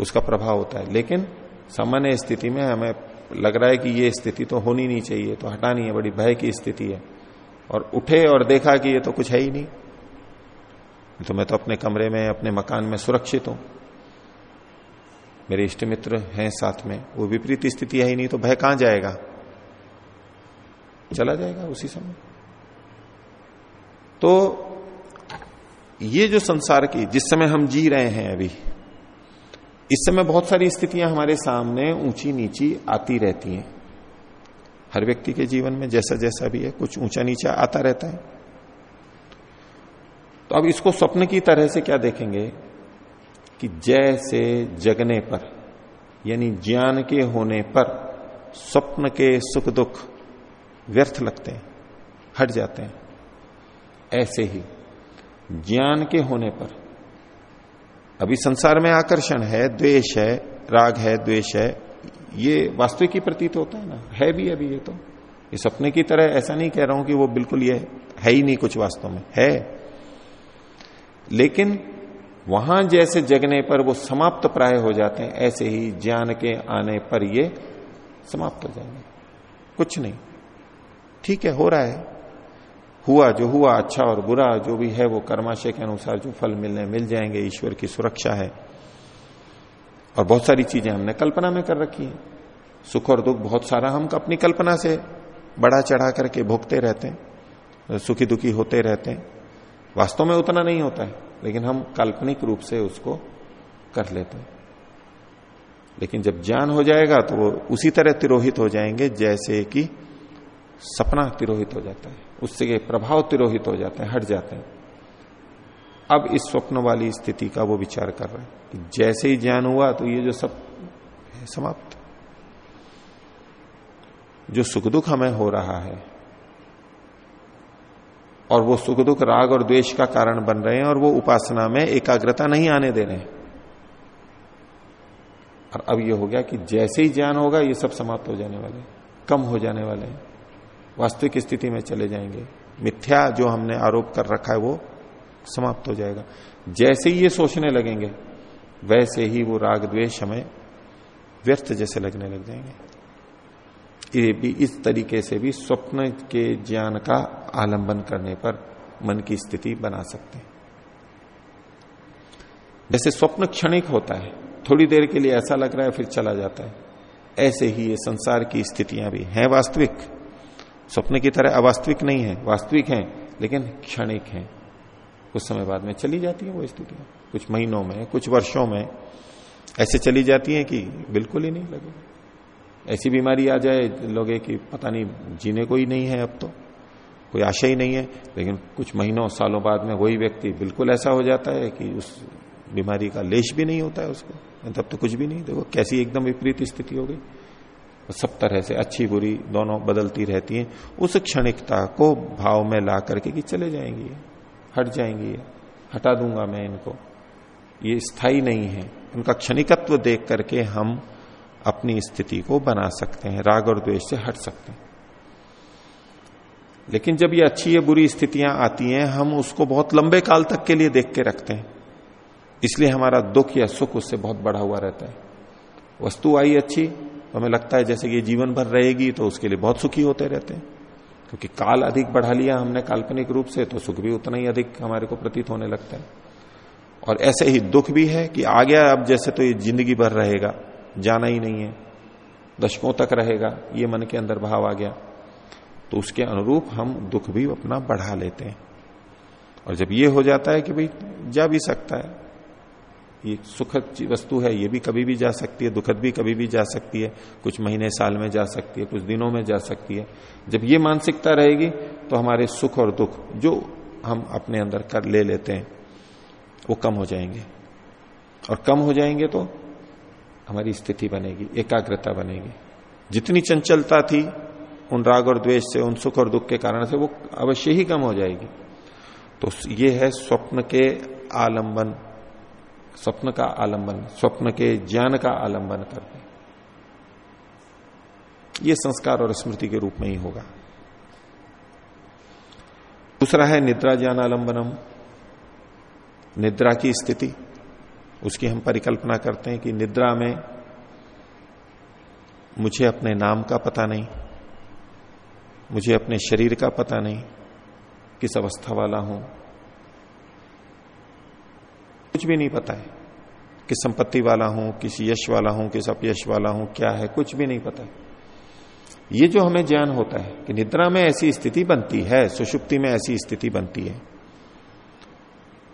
उसका प्रभाव होता है। लेकिन सामान्य स्थिति में हमें लग रहा है कि ये स्थिति तो होनी नहीं चाहिए तो हटानी है, बड़ी भय की स्थिति है। और उठे और देखा कि ये तो कुछ है ही नहीं। तो मैं तो अपने कमरे में, अपने मकान में सुरक्षित हूँ। मेरे इष्ट मित्र हैं साथ में, वो विपरीत स्थिति है ही नहीं तो भय कहाँ जाएगा? चला जाएगा उसी समय। तो ये जो संसार की, जिस समय हम जी रहे हैं अभी इस समय बहुत सारी स्थितियाँ हमारे सामने ऊँची नीची आती रहती हैं। हर व्यक्ति के जीवन में जैसा जैसा भी है, कुछ ऊँचा नीचा आता रहता है। तो अब इसको स्वप्न की तरह से क्या देखेंगे कि जैसे जगने पर, यानी ज्ञान के होने पर स्वप्न के सुख दुख व्यर्थ लगते हैं, हट जाते हैं। ऐसे ही ज्ञान के होने पर अभी संसार में आकर्षण है, द्वेष है, राग है, द्वेष है, ये वास्तविक ही प्रतीत होता है ना, है भी अभी ये तो। ये सपने की तरह ऐसा नहीं कह रहा हूँ कि वो बिल्कुल ये है ही नहीं कुछ वास्तव में, है। लेकिन वहाँ जैसे जगने पर वो समाप्त प्राय हो जाते हैं, ऐसे ही ज्ञान के आने पर ये समाप्त हो जाएँगे। कुछ नहीं। ठीक है, हो रहा है। हुआ, जो हुआ अच्छा और बुरा, जो भी है वो कर्माशय के अनुसार जो फल मिलने, मिल जाएँगे, ईश्वर की सुरक्षा है। और बहुत सारी चीज़ें हमने कल्पना में कर रखी है। सुख और दुख बहुत सारा हम अपनी कल्पना से बढ़ा चढ़ा करके भोगते रहते हैं सुखी दुखी होते रहते हैं। वास्तव में उतना नहीं होता है, लेकिन हम काल्पनिक रूप से उसको कर लेते हैं। लेकिन जब ज्ञान हो जाएगा तो वो उसी तरह तिरोहित हो जाएँगे, जैसे कि सपना तिरोहित हो जाता है। उससे प्रभाव तिरोहित हो जाते हैं, हट जाते हैं। अब इस स्वप्न वाली स्थिति का वो विचार कर रहे हैं कि जैसे ही ज्ञान हुआ तो ये जो सब समाप्त। जो सुख दुख हमें हो रहा है और वो सुख दुख राग और द्वेष का कारण बन रहे हैं और वो उपासना में एकाग्रता नहीं आने दे रहे हैं। और अब ये हो गया कि जैसे ही ज्ञान होगा, ये सब समाप्त हो जाने वाले कम हो जाने वाले हैं। वास्तविक स्थिति में चले जाएँगे। मिथ्या जो हमने आरोप कर रखा है वो समाप्त हो जाएगा। जैसे ही ये सोचने लगेंगे, वैसे ही वो राग द्वेष हमें व्यर्थ जैसे लगने लग जाएँगे। ये भी इस तरीके से भी स्वप्न के ज्ञान का आलंबन करने पर मन की स्थिति बना सकते हैं। जैसे स्वप्न क्षणिक होता है, थोड़ी देर के लिए ऐसा लग रहा है फिर चला जाता है। ऐसे ही ये संसार की स्थितियाँ भी हैं वास्तविक। स्वप्न की तरह अवास्तविक नहीं है, वास्तविक हैं, लेकिन क्षणिक हैं। कुछ समय बाद में चली जाती है वो स्थितियाँ कुछ महीनों में, कुछ वर्षों में ऐसे चली जाती हैं कि बिल्कुल ही नहीं लगे। ऐसी बीमारी आ जाए, लोगे कि पता नहीं, जीने को ही नहीं है अब तो। कोई आशा ही नहीं है, लेकिन कुछ महीनों, सालों बाद में वही व्यक्ति बिल्कुल ऐसा हो जाता है कि उस बीमारी का लेश भी नहीं होता है उसको। तब तो कुछ भी नहीं। देखो, कैसी एकदम विपरीत स्थिति हो गई। सब तरह से अच्छी बुरी दोनों बदलती रहती हैं। उस क्षणिकता को भाव में ला करके कि चले जाएँगी, हट जाएँगी, हटा दूँगा मैं इनको। ये स्थायी नहीं है। उनका क्षणिकत्व देख करके हम अपनी स्थिति को बना सकते हैं, राग और द्वेष से हट सकते हैं। लेकिन जब ये अच्छी या बुरी स्थितियाँ आती हैं, हम उसको बहुत लंबे काल तक के लिए देख के रखते हैं। इसलिए हमारा दुख या सुख उससे बहुत बढ़ा हुआ रहता है। वस्तु आई अच्छी तो हमें लगता है जैसे कि जीवन भर रहेगी तो उसके लिए बहुत सुखी होते रहते हैं। क्योंकि काल अधिक बढ़ा लिया हमने काल्पनिक रूप से तो सुख भी उतना ही अधिक हमारे को प्रतीत होने लगता है। और ऐसे ही दुख भी है कि आ गया अब जैसे तो ये ज़िंदगी भर रहेगा, जाना ही नहीं है। दशकों तक रहेगा, ये मन के अंदर भाव आ गया। तो उसके अनुरूप हम दुख भी अपना बढ़ा लेते हैं। और जब ये हो जाता है कि भाई जा भी सकता है ये सुखद वस्तु है, ये भी कभी भी जा सकती है, दुखद भी कभी भी जा सकती है, कुछ महीने, साल में जा सकती है, कुछ दिनों में जा सकती है। जब ये मानसिकता रहेगी तो हमारे सुख और दुख जो हम अपने अंदर कर ले लेते हैं, वो कम हो जाएँगे। और कम हो जाएँगे तो हमारी स्थिति बनेगी, एकाग्रता बनेगी। जितनी चंचलता थी, उन राग और द्वेष से, उन सुख और दुख के कारण से वो अवश्य ही कम हो जाएगी। तो ये है स्वप्न के आलंबन। स्वप्न का आलंबन, स्वप्न के ज्ञान का आलंबन करते ये संस्कार और स्मृति के रूप में ही होगा। दूसरा है निद्रा ज्ञान आलंबनम। निद्रा की स्थिति, उसकी हम परिकल्पना करते हैं कि निद्रा में मुझे अपने नाम का पता नहीं, मुझे अपने शरीर का पता नहीं, किस अवस्था वाला हूँ कुछ भी नहीं पता है किस संपत्ति वाला हूँ, किस यश वाला हूँ, किस अपयश वाला हूँ, क्या है, कुछ भी नहीं पता है। ये जो हमें ज्ञान होता है कि निद्रा में ऐसी स्थिति बनती है, सुषुप्ति में ऐसी स्थिति बनती है,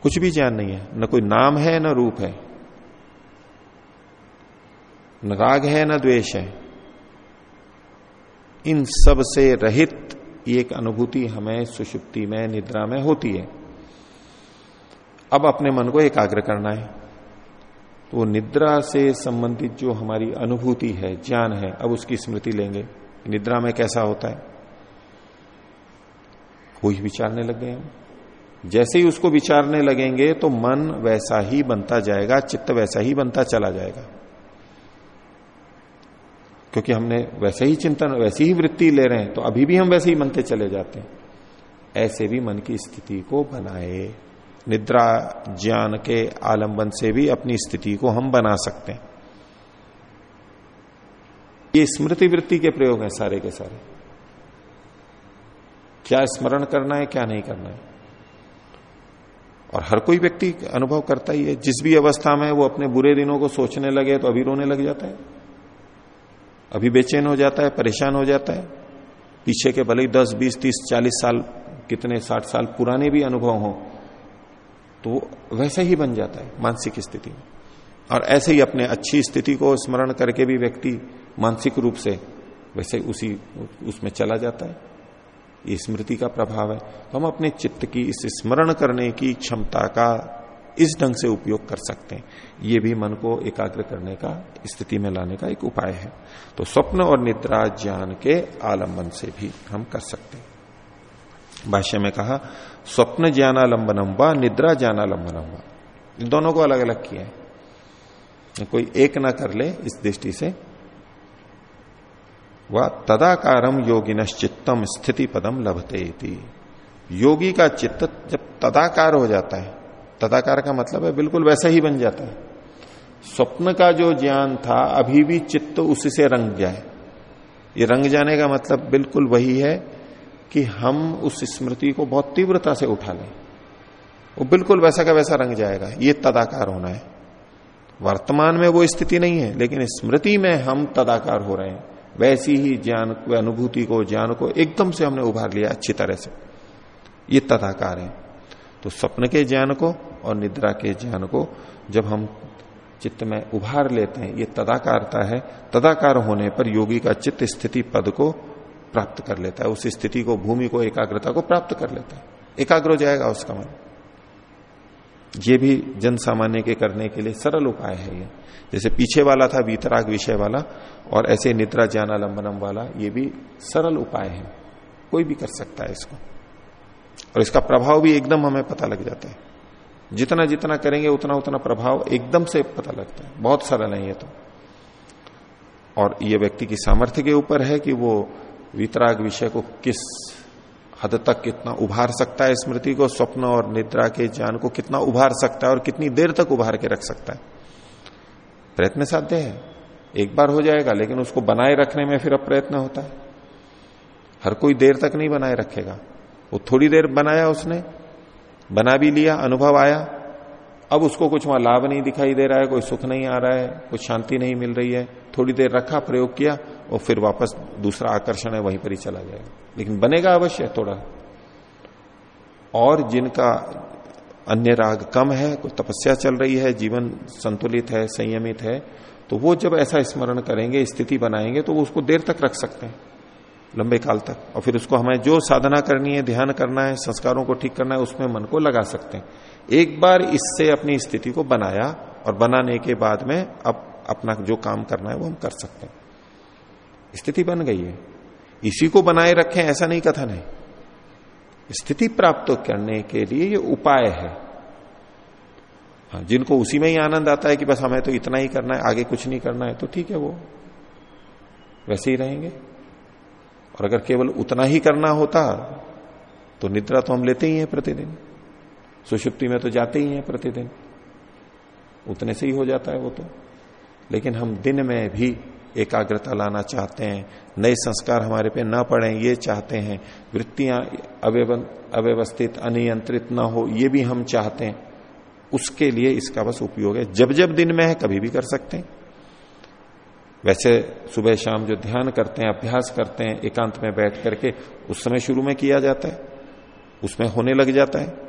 कुछ भी ज्ञान नहीं है। न कोई नाम है, न रूप है। न राग है, न द्वेष है। इन सबसे रहित एक अनुभूति हमें सुषुप्ति में, निद्रा में होती है। अब अपने मन को एकाग्र करना है। तो निद्रा से संबंधित जो हमारी अनुभूति है, ज्ञान है, अब उसकी स्मृति लेंगे। निद्रा में कैसा होता है? कोई विचारने लग गए हम। जैसे ही उसको विचारने लगेंगे तो मन वैसा ही बनता जाएगा, चित्त वैसा ही बनता चला जाएगा। क्योंकि हमने वैसे ही चिंतन, वैसी ही वृत्ति ले रहे हैं तो अभी भी हम वैसे ही मनते चले जाते हैं। ऐसे भी मन की स्थिति को बनाए। निद्रा ज्ञान के आलंबन से भी अपनी स्थिति को हम बना सकते हैं। ये स्मृति वृत्ति के प्रयोग है सारे के सारे। क्या स्मरण करना है, क्या नहीं करना है? और हर कोई व्यक्ति अनुभव करता ही है। जिस भी अवस्था में वो अपने बुरे दिनों को सोचने लगे तो अभी रोने लग जाता है। अभी बेचैन हो जाता है, परेशान हो जाता है। पीछे के भले ही दस, बीस, तीस, चालीस साल, कितने साठ साल पुराने भी अनुभव हो तो वैसे ही बन जाता है मानसिक स्थिति में। और ऐसे ही अपने अच्छी स्थिति को स्मरण करके भी व्यक्ति मानसिक रूप से वैसे उसी, उसमें चला जाता है। ये स्मृति का प्रभाव है। तो हम अपने चित्त की इस स्मरण करने की क्षमता का इस ढंग से उपयोग कर सकते हैं। ये भी मन को एकाग्र करने का, स्थिति में लाने का एक उपाय है। तो स्वप्न और निद्रा ज्ञान के आलंबन से भी हम कर सकते हैं। भाष्य में कहा स्वप्न ज्ञानालंबनम व निद्रा ज्ञानालंबनम व। दोनों को अलग अलग किया है। कोई एक ना कर ले इस दृष्टि से। वह तदाकारम योगिनश्चित्तम स्थिति पदम लभते योगी का चित्त जब तदाकार हो जाता है, तदाकार का मतलब है बिल्कुल वैसा ही बन जाता है। स्वप्न का जो ज्ञान था, अभी भी चित्त उससे रंग जाए। ये रंग जाने का मतलब बिल्कुल वही है कि हम उस स्मृति को बहुत तीव्रता से उठा लें। वो बिल्कुल वैसा का वैसा रंग जाएगा। ये तदाकार होना है। वर्तमान में वो स्थिति नहीं है, लेकिन स्मृति में हम तदाकार हो रहे हैं। वैसी ही ज्ञान अनुभूति को, ज्ञान को एकदम से हमने उभार लिया अच्छी तरह से। ये तदाकार है। तो स्वप्न के ज्ञान को और निद्रा के ज्ञान को जब हम चित्त में उभार लेते हैं, ये तदाकारता है। तदाकार होने पर योगी का चित्त स्थिति पद को प्राप्त कर लेता है, उस स्थिति को, भूमि को, एकाग्रता को प्राप्त कर लेता है। एकाग्र हो जाएगा उसका मन। ये भी जन सामान्य के करने के लिए सरल उपाय है ये। जैसे पीछे वाला था, वीतराग विषय वाला, और ऐसे निद्रा ज्ञानालंबनम वाला, ये भी सरल उपाय है। कोई भी कर सकता है इसको। और इसका प्रभाव भी एकदम हमें पता लग जाता है। जितना जितना करेंगे, उतना उतना प्रभाव एकदम से पता लगता है। बहुत सरल है ये तो। और ये व्यक्ति की सामर्थ्य के ऊपर है कि वो वितराग विषय को किस हद तक कितना उभार सकता है स्मृति को, स्वप्न और निद्रा के ज्ञान को कितना उभार सकता है और कितनी देर तक उभार के रख सकता है? प्रयत्न साध्य है। एक बार हो जाएगा, लेकिन उसको बनाए रखने में फिर अब प्रयत्न होता है। हर कोई देर तक नहीं बनाए रखेगा। वो थोड़ी देर बनाया उसने, बना भी लिया, अनुभव आया। अब उसको कुछ वहाँ लाभ नहीं दिखाई दे रहा है, कोई सुख नहीं आ रहा है, कुछ शांति नहीं मिल रही है। थोड़ी देर रखा, प्रयोग किया और फिर वापस दूसरा आकर्षण है, वहीं पर ही चला जाएगा। लेकिन बनेगा अवश्य थोड़ा। और जिनका अन्य राग कम है, कोई तपस्या चल रही है, जीवन संतुलित है, संयमित है तो वो जब ऐसा स्मरण करेंगे, स्थिति बनाएँगे तो वो उसको देर तक रख सकते हैं, लंबे काल तक। और फिर उसको हमें जो साधना करनी है, ध्यान करना है, संस्कारों को ठीक करना है, उसमें मन को लगा सकते हैं। एक बार इससे अपनी स्थिति को बनाया, और बनाने के बाद में अब अपना जो काम करना है, वो हम कर सकते हैं। स्थिति बन गई है। इसी को बनाए रखें, ऐसा नहीं कथन है स्थिति प्राप्त करने के लिए ये उपाय है। हाँ जिनको उसी में ही आनंद आता है कि बस हमें तो इतना ही करना है, आगे कुछ नहीं करना है तो ठीक है वो। वैसे ही रहेंगे। और अगर केवल उतना ही करना होता तो निद्रा तो हम लेते ही हैं प्रतिदिन। सुषुप्ति में तो जाते ही हैं प्रतिदिन। उतने से ही हो जाता है वो तो। लेकिन हम दिन में भी एकाग्रता लाना चाहते हैं, नए संस्कार हमारे पे ना पड़े, ये चाहते हैं। वृत्तियाँ अव्यवस्थित, अनियंत्रित ना हो, ये भी हम चाहते हैं। उसके लिए इसका बस उपयोग है। जब जब दिन में है, कभी भी कर सकते हैं। वैसे सुबह शाम जो ध्यान करते हैं, अभ्यास करते हैं, एकांत में बैठ करके, उस समय शुरू में किया जाता है। उसमें होने लग जाता है।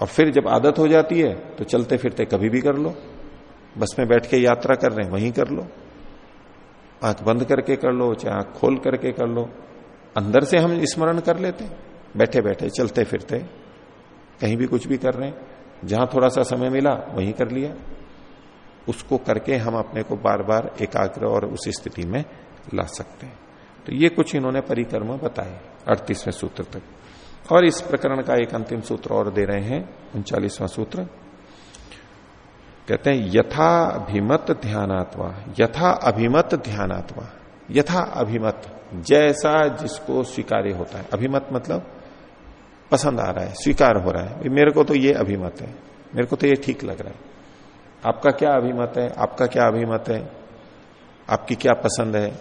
और फिर जब आदत हो जाती है तो चलते फिरते कभी भी कर लो। बस में बैठ के यात्रा कर रहे हैं, वहीं कर लो। आँख बंद करके कर लो, चाहे आँख खोल करके कर लो। अंदर से हम स्मरण कर लेते बैठे बैठे, चलते फिरते, कहीं भी कुछ भी कर रहे हैं। जहाँ थोड़ा सा समय मिला, वहीं कर लिया। उसको करके हम अपने को बार बार एकाग्र और उस स्थिति में ला सकते हैं। तो ये कुछ इन्होंने परिक्रम बताए, अड़तीसवें सूत्र तक। और इस प्रकरण का एक अंतिम सूत्र और दे रहे हैं, उनचालीसवां सूत्र। कहते हैं, यथा अभिमत ध्यानात्मा, यथा अभिमत ध्यानात्मा, यथा अभिमत, जैसा जिसको स्वीकार्य होता है। अभिमत मतलब पसंद आ रहा है, स्वीकार हो रहा है। मेरे को तो ये अभिमत है, मेरे को तो ये ठीक लग रहा है। आपका क्या अभिमत है? आपका क्या अभिमत है? आपकी क्या पसंद है?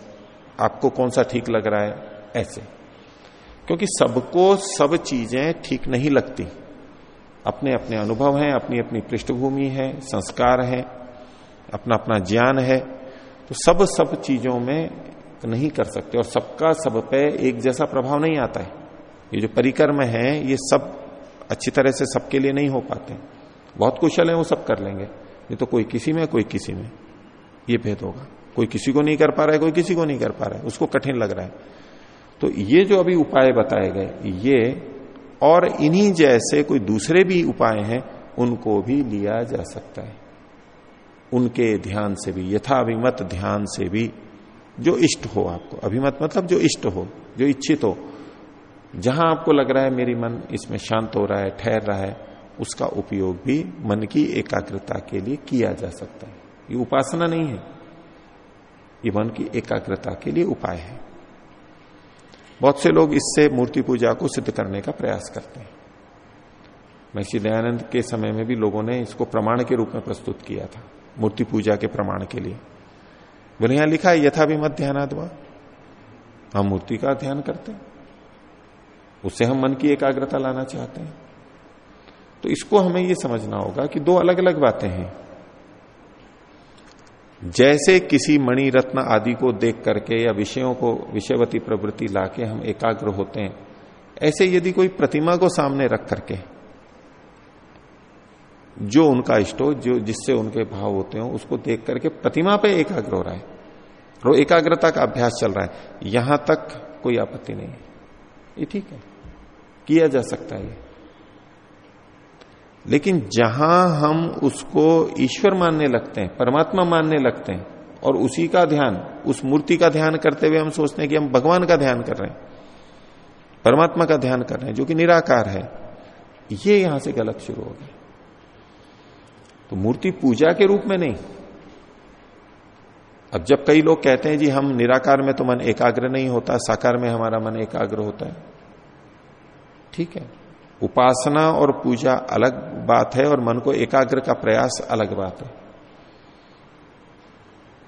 आपको कौन सा ठीक लग रहा है? ऐसे। क्योंकि सबको सब चीज़ें ठीक नहीं लगती। अपने अपने अनुभव हैं, अपनी अपनी पृष्ठभूमि है, संस्कार है, अपना अपना ज्ञान है तो सब सब चीज़ों में नहीं कर सकते और सबका सब पे एक जैसा प्रभाव नहीं आता है। ये जो परिक्रम है, ये सब अच्छी तरह से सबके लिए नहीं हो पाते। बहुत कुशल है, वो सब कर लेंगे। ये तो कोई किसी में, कोई किसी में। ये भेद होगा। कोई किसी को नहीं कर पा रहा है, कोई किसी को नहीं कर पा रहा है। उसको कठिन लग रहा है। तो ये जो अभी उपाय बताए गए, ये और इन्हीं जैसे कोई दूसरे भी उपाय हैं, उनको भी लिया जा सकता है। उनके ध्यान से भी यथा अभिमत ध्यान से भी, जो इष्ट हो आपको। अभिमत मतलब जो इष्ट हो, जो इच्छित हो। जहाँ आपको लग रहा है मेरी मन इसमें शांत हो रहा है, ठहर रहा है, उसका उपयोग भी मन की एकाग्रता के लिए किया जा सकता है। ये उपासना नहीं है। ये मन की एकाग्रता के लिए उपाय है। बहुत से लोग इससे मूर्ति पूजा को सिद्ध करने का प्रयास करते हैं। महर्षि दयानंद के समय में भी लोगों ने इसको प्रमाण के रूप में प्रस्तुत किया था, मूर्ति पूजा के प्रमाण के लिए। बोले, यहाँ लिखा है, यथा भी मत ध्यानाद्वा हम मूर्ति का ध्यान करते हैं। उससे हम मन की एकाग्रता लाना चाहते हैं। तो इसको हमें यह समझना होगा कि दो अलग अलग बातें हैं। जैसे किसी मणि रत्न आदि को देख करके या विषयों को, विषयवती प्रवृत्ति लाके हम एकाग्र होते हैं, ऐसे यदि कोई प्रतिमा को सामने रख करके, जो उनका इष्ट हो, जो, जिससे उनके भाव होते हो, उसको देख करके प्रतिमा पे एकाग्र हो रहा है, और एकाग्रता का अभ्यास चल रहा है, यहाँ तक कोई आपत्ति नहीं है। ये ठीक है, किया जा सकता है लेकिन जहाँ हम उसको ईश्वर मानने लगते हैं, परमात्मा मानने लगते हैं, और उसी का ध्यान, उस मूर्ति का ध्यान करते हुए हम सोचते हैं कि हम भगवान का ध्यान कर रहे हैं, परमात्मा का ध्यान कर रहे हैं, जो कि निराकार है, ये यहाँ से गलत शुरू हो गया। तो मूर्ति पूजा के रूप में नहीं। अब जब कई लोग कहते हैं, जी, हम निराकार में तो मन एकाग्र नहीं होता, साकार में हमारा मन एकाग्र होता है। ठीक है। उपासना और पूजा अलग बात है और मन को एकाग्र का प्रयास अलग बात है।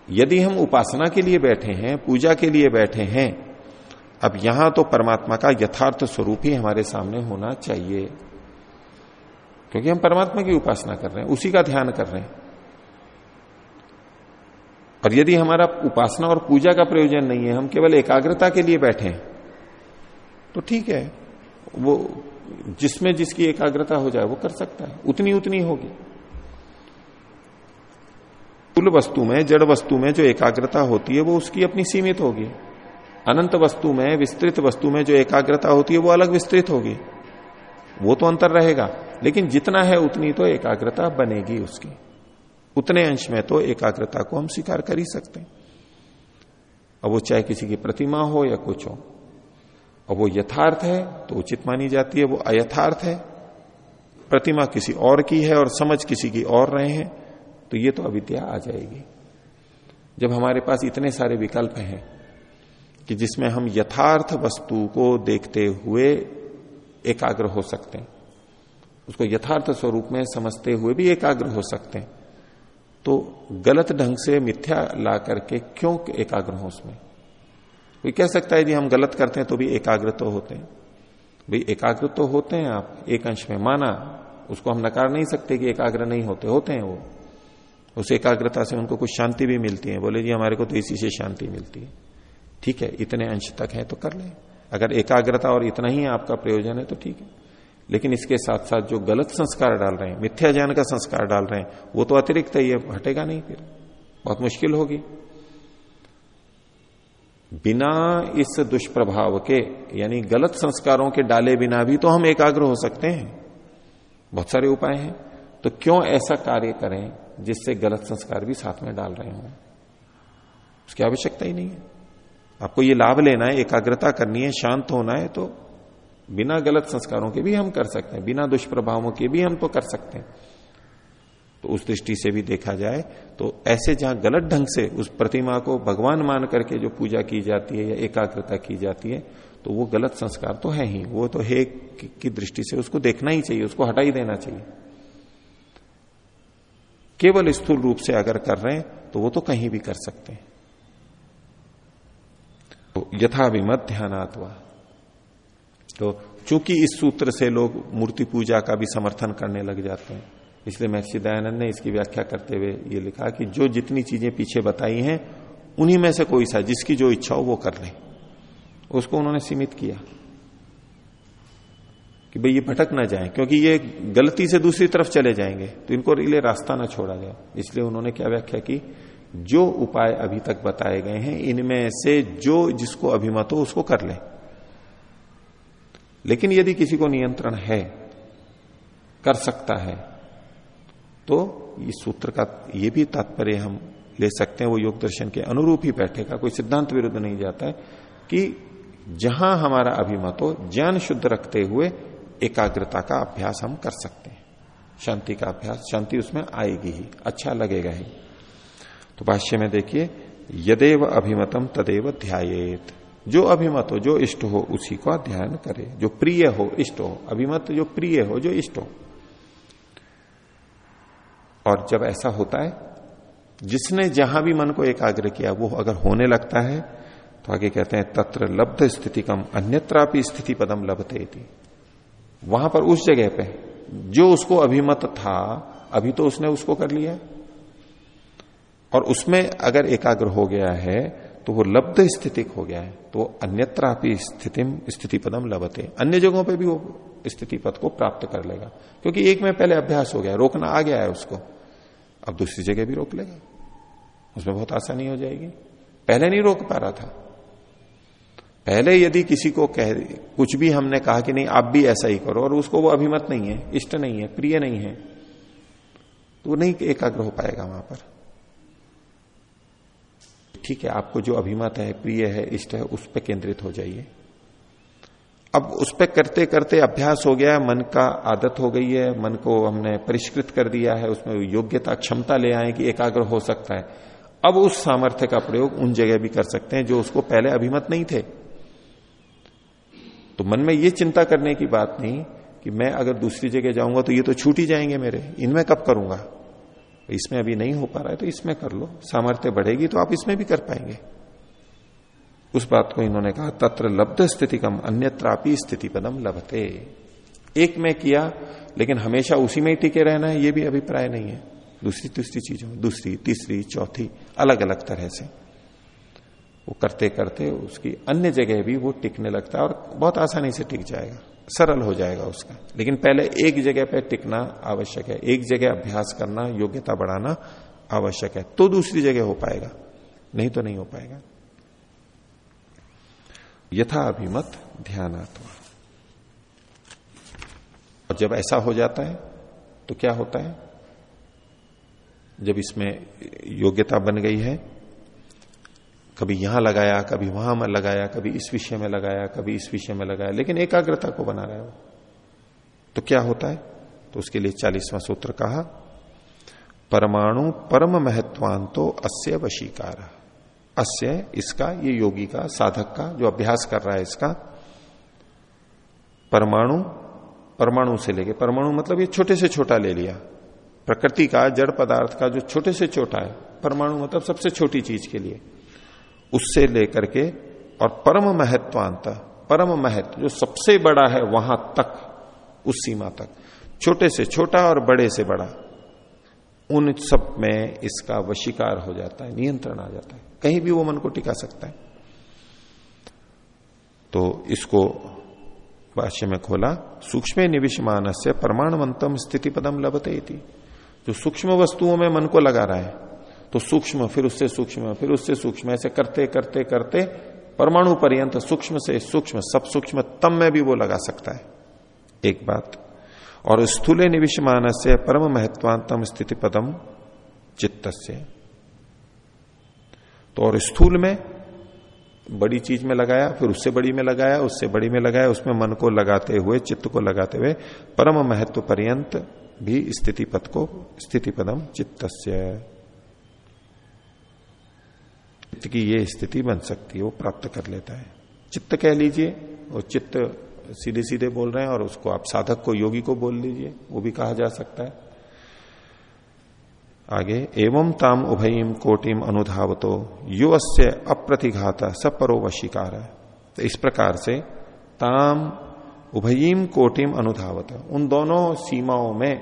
यदि हम उपासना के लिए बैठे हैं, पूजा के लिए बैठे हैं, अब यहाँ तो परमात्मा का यथार्थ स्वरूप ही हमारे सामने होना चाहिए। क्योंकि हम परमात्मा की उपासना कर रहे हैं, उसी का ध्यान कर रहे हैं। और यदि हमारा उपासना और पूजा का प्रयोजन नहीं है, हम केवल एकाग्रता के लिए बैठे हैं तो ठीक है, वो जिसमें जिसकी एकाग्रता हो जाए वो कर सकता है। उतनी उतनी होगी। कुल वस्तु में, जड़ वस्तु में जो एकाग्रता होती है, वो उसकी अपनी सीमित होगी। अनंत वस्तु में, विस्तृत वस्तु में जो एकाग्रता होती है, वो अलग विस्तृत होगी। वो तो अंतर रहेगा। लेकिन जितना है उतनी तो एकाग्रता बनेगी उसकी। उतने अंश में तो एकाग्रता को हम स्वीकार कर ही सकते हैं। अब वो चाहे किसी की प्रतिमा हो या कुछ हो। और वो यथार्थ है तो उचित मानी जाती है, वो अयथार्थ है। प्रतिमा किसी और की है और समझ किसी की और रहे हैं तो ये तो अविद्या आ जाएगी। जब हमारे पास इतने सारे विकल्प हैं कि जिसमें हम यथार्थ वस्तु को देखते हुए एकाग्र हो सकते हैं, उसको यथार्थ स्वरूप में समझते हुए भी एकाग्र हो सकते हैं तो गलत ढंग से मिथ्या ला करके क्यों एकाग्र हो उसमें? कोई कह सकता है, यदि हम गलत करते हैं तो भी एकाग्र तो होते हैं। भाई, एकाग्र तो होते हैं आप, एक अंश में माना, उसको हम नकार नहीं सकते कि एकाग्र नहीं होते होते हैं वो। उस एकाग्रता से उनको कुछ शांति भी मिलती है। बोले, जी, हमारे को तो इसी से शांति मिलती है। ठीक है, इतने अंश तक है तो कर ले। अगर एकाग्रता और इतना ही आपका प्रयोजन है तो ठीक है। लेकिन इसके साथ साथ जो गलत संस्कार डाल रहे हैं, मिथ्या ज्ञान का संस्कार डाल रहे हैं, वो तो अतिरिक्त है, ये हटेगा नहीं फिर। बहुत मुश्किल होगी। बिना इस दुष्प्रभाव के, यानी गलत संस्कारों के डाले बिना भी तो हम एकाग्र हो सकते हैं। बहुत सारे उपाय हैं। तो क्यों ऐसा कार्य करें जिससे गलत संस्कार भी साथ में डाल रहे हो? उसकी आवश्यकता ही नहीं है। आपको ये लाभ लेना है, एकाग्रता करनी है, शांत होना है तो बिना गलत संस्कारों के भी हम कर सकते हैं, बिना दुष्प्रभावों के भी हम तो कर सकते हैं। तो उस दृष्टि से भी देखा जाए तो ऐसे जहाँ गलत ढंग से उस प्रतिमा को भगवान मान करके जो पूजा की जाती है या एकाग्रता की जाती है तो वो गलत संस्कार तो है ही। वो तो है की दृष्टि से उसको देखना ही चाहिए, उसको हटा ही देना चाहिए। केवल स्थूल रूप से अगर कर रहे हैं तो वो तो कहीं भी कर सकते हैं। तो यथाभिमत ध्यानात्वा। तो चूँकि इस सूत्र से लोग मूर्ति पूजा का भी समर्थन करने लग जाते हैं इसलिए महर्षि दयानंद ने इसकी व्याख्या करते हुए ये लिखा कि जो जितनी चीज़ें पीछे बताई हैं, उन्हीं में से कोई सा, जिसकी जो इच्छा हो वो कर ले। उसको उन्होंने सीमित किया कि भाई ये भटक ना जाए, क्योंकि ये गलती से दूसरी तरफ़ चले जाएँगे तो इनको रिले रास्ता ना छोड़ा जाए। इसलिए उन्होंने क्या व्याख्या की? जो उपाय अभी तक बताए गए हैं, इनमें से जो जिसको अभिमत हो उसको कर ले। लेकिन यदि किसी को नियंत्रण है, कर सकता है तो इस सूत्र का, ये भी तात्पर्य हम ले सकते हैं, वो योग दर्शन के अनुरूप ही बैठेगा कोई सिद्धांत विरुद्ध नहीं जाता है कि जहाँ हमारा अभिमत हो, ज्ञान शुद्ध रखते हुए एकाग्रता का अभ्यास हम कर सकते हैं। शांति का अभ्यास, शांति उसमें आएगी ही अच्छा लगेगा ही। तो भाष्य में देखिए, यदेव अभिमतम तदेव ध्यायेत। जो अभिमत हो, जो इष्ट हो, उसी का ध्यान करे। जो प्रिय हो, इष्ट हो, अभिमत जो प्रिय हो, जो इष्ट हो। और जब ऐसा होता है, जिसने जहाँ भी मन को एकाग्र किया, वो अगर होने लगता है तो आगे कहते हैं, तत्र लब्ध स्थिति कम अन्यत्रापि स्थिति पदम लभते थी वहाँ पर उस जगह पे, जो उसको अभिमत था, अभी तो उसने उसको कर लिया। और उसमें अगर एकाग्र हो गया है तो वो लब्ध स्थिति हो गया है तो अन्यत्रापि स्थिति स्थिति पदम लभते। अन्य जगहों पे भी वो स्थिति पद को प्राप्त कर लेगा। क्योंकि एक में पहले अभ्यास हो गया, रोकना आ गया है उसको। अब दूसरी जगह भी रोक लेगा। उसमें बहुत आसानी हो जाएगी। पहले नहीं रोक पा रहा था। पहले यदि किसी को कह, कुछ भी हमने कहा कि नहीं, आप भी ऐसा ही करो, और उसको वो अभिमत नहीं है, इष्ट नहीं है, प्रिय नहीं है तो वो नहीं एकाग्र हो पाएगा वहाँ पर। ठीक है, आपको जो अभिमत है, प्रिय है, इष्ट है, उस पर केंद्रित हो जाइए। अब उस पर करते करते अभ्यास हो गया, मन का आदत हो गई है, मन को हमने परिष्कृत कर दिया है, उसमें योग्यता, क्षमता ले आए कि एकाग्र हो सकता है। अब उस सामर्थ्य का प्रयोग उन जगह भी कर सकते हैं जो उसको पहले अभिमत नहीं थे। तो मन में ये चिंता करने की बात नहीं कि मैं अगर दूसरी जगह जाऊँगा तो ये तो छूट ही जाएँगे मेरे, इनमें कब करूँगा? इसमें अभी नहीं हो पा रहा है तो इसमें कर लो। सामर्थ्य बढ़ेगी तो आप इसमें भी कर पाएँगे। उस बात को इन्होंने कहा, तत्र लब्ध स्थिति कम अन्यत्रापि स्थिति पदम लभते। एक में किया, लेकिन हमेशा उसी में ही टिके रहना है, ये भी अभिप्राय नहीं है। दूसरी तीसरी चीज़ों दूसरी, तीसरी, चौथी अलग अलग तरह से। वो करते करते उसकी अन्य जगह भी वो टिकने लगता है और बहुत आसानी से टिक जाएगा, सरल हो जाएगा उसका। लेकिन पहले एक जगह पर टिकना आवश्यक है, एक जगह अभ्यास करना, योग्यता बढ़ाना आवश्यक है तो दूसरी जगह हो पाएगा, नहीं तो नहीं हो पाएगा। यथा अभिमत ध्यानात्मा। और जब ऐसा हो जाता है तो क्या होता है? जब इसमें योग्यता बन गई है, कभी यहाँ लगाया, कभी वहाँ में लगाया, कभी इस विषय में लगाया, कभी इस विषय में लगाया, लेकिन एकाग्रता को बना रहा है। वो तो क्या होता है? तो उसके लिए चालीसवां सूत्र कहा, परमाणु परम महत्वान तो अस्य वशीकार। अस्य, इसका, ये योगी का, साधक का, जो अभ्यास कर रहा है इसका, परमाणु परमाणु से लेके, परमाणु मतलब ये छोटे से छोटा ले लिया। प्रकृति का, जड़ पदार्थ का, जो छोटे से छोटा है, परमाणु मतलब सबसे छोटी चीज़ के लिए, उससे लेकर के, और परम महत्वांत, परम महत्व, जो सबसे बड़ा है वहाँ तक, उस सीमा तक, छोटे से छोटा और बड़े से बड़ा। उन सब में इसका वशीकार हो जाता है, नियंत्रण आ जाता है। कहीं भी वो मन को टिका सकता है। तो इसको भाष्य में खोला, सूक्ष्म निविशमान से परमाणुवंतम स्थिति पदम लभते जो सूक्ष्म वस्तुओं में मन को लगा रहा है तो सूक्ष्म, फिर उससे सूक्ष्म, फिर उससे सूक्ष्म, ऐसे करते करते करते परमाणु पर्यंत सूक्ष्म से सूक्ष्म, सब सूक्ष्म तम में भी वो लगा सकता है। एक बात और स्थूले निविशमान से परम महत्वांतम स्थिति पदम चित्त तो और स्थूल में बड़ी चीज़ में लगाया, फिर उससे बड़ी में लगाया, उससे बड़ी में लगाया, उसमें मन को लगाते हुए, चित्त को लगाते हुए परम महत्व पर्यंत भी स्थिति पद को स्थिति पदम चित्त चित्त की ये स्थिति बन सकती है, वो प्राप्त कर लेता है। चित्त कह लीजिए और चित्त सीधे सीधे बोल रहे हैं और उसको आप साधक को, योगी को बोल लीजिए वो भी कहा जा सकता है। आगे, एवं ताम उभयम कोटिम अनुधावतो, युवस्य अप्रतिघात, सपरो वशिकार। तो इस प्रकार से ताम उभयीम कोटिम अनुधावत, उन दोनों सीमाओं में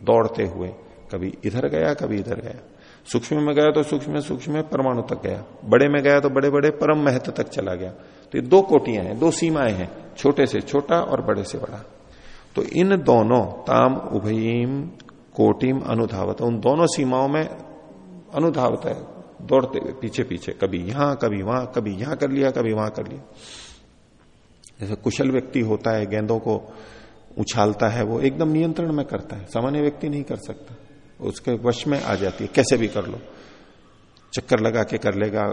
दौड़ते हुए, कभी इधर गया, कभी इधर गया। सूक्ष्म में गया तो सूक्ष्म सूक्ष्म परमाणु तक गया। बड़े में गया तो बड़े बड़े परम महत्व तक चला गया। तो दो कोटियाँ हैं, दो सीमाएँ हैं, छोटे से छोटा और बड़े से बड़ा। तो इन दोनों, ताम, उभयीम, कोटिम, अनुधावत, उन दोनों सीमाओं में अनुधावत है, दौड़ते हुए, पीछे पीछे, कभी यहाँ, कभी वहाँ, कभी यहाँ कर लिया, कभी वहाँ कर लिया। जैसे कुशल व्यक्ति होता है, गेंदों को उछालता है, वो एकदम नियंत्रण में करता है, सामान्य व्यक्ति नहीं कर सकता। उसके वश में आ जाती है, कैसे भी कर लो। चक्कर लगा के कर लेगा,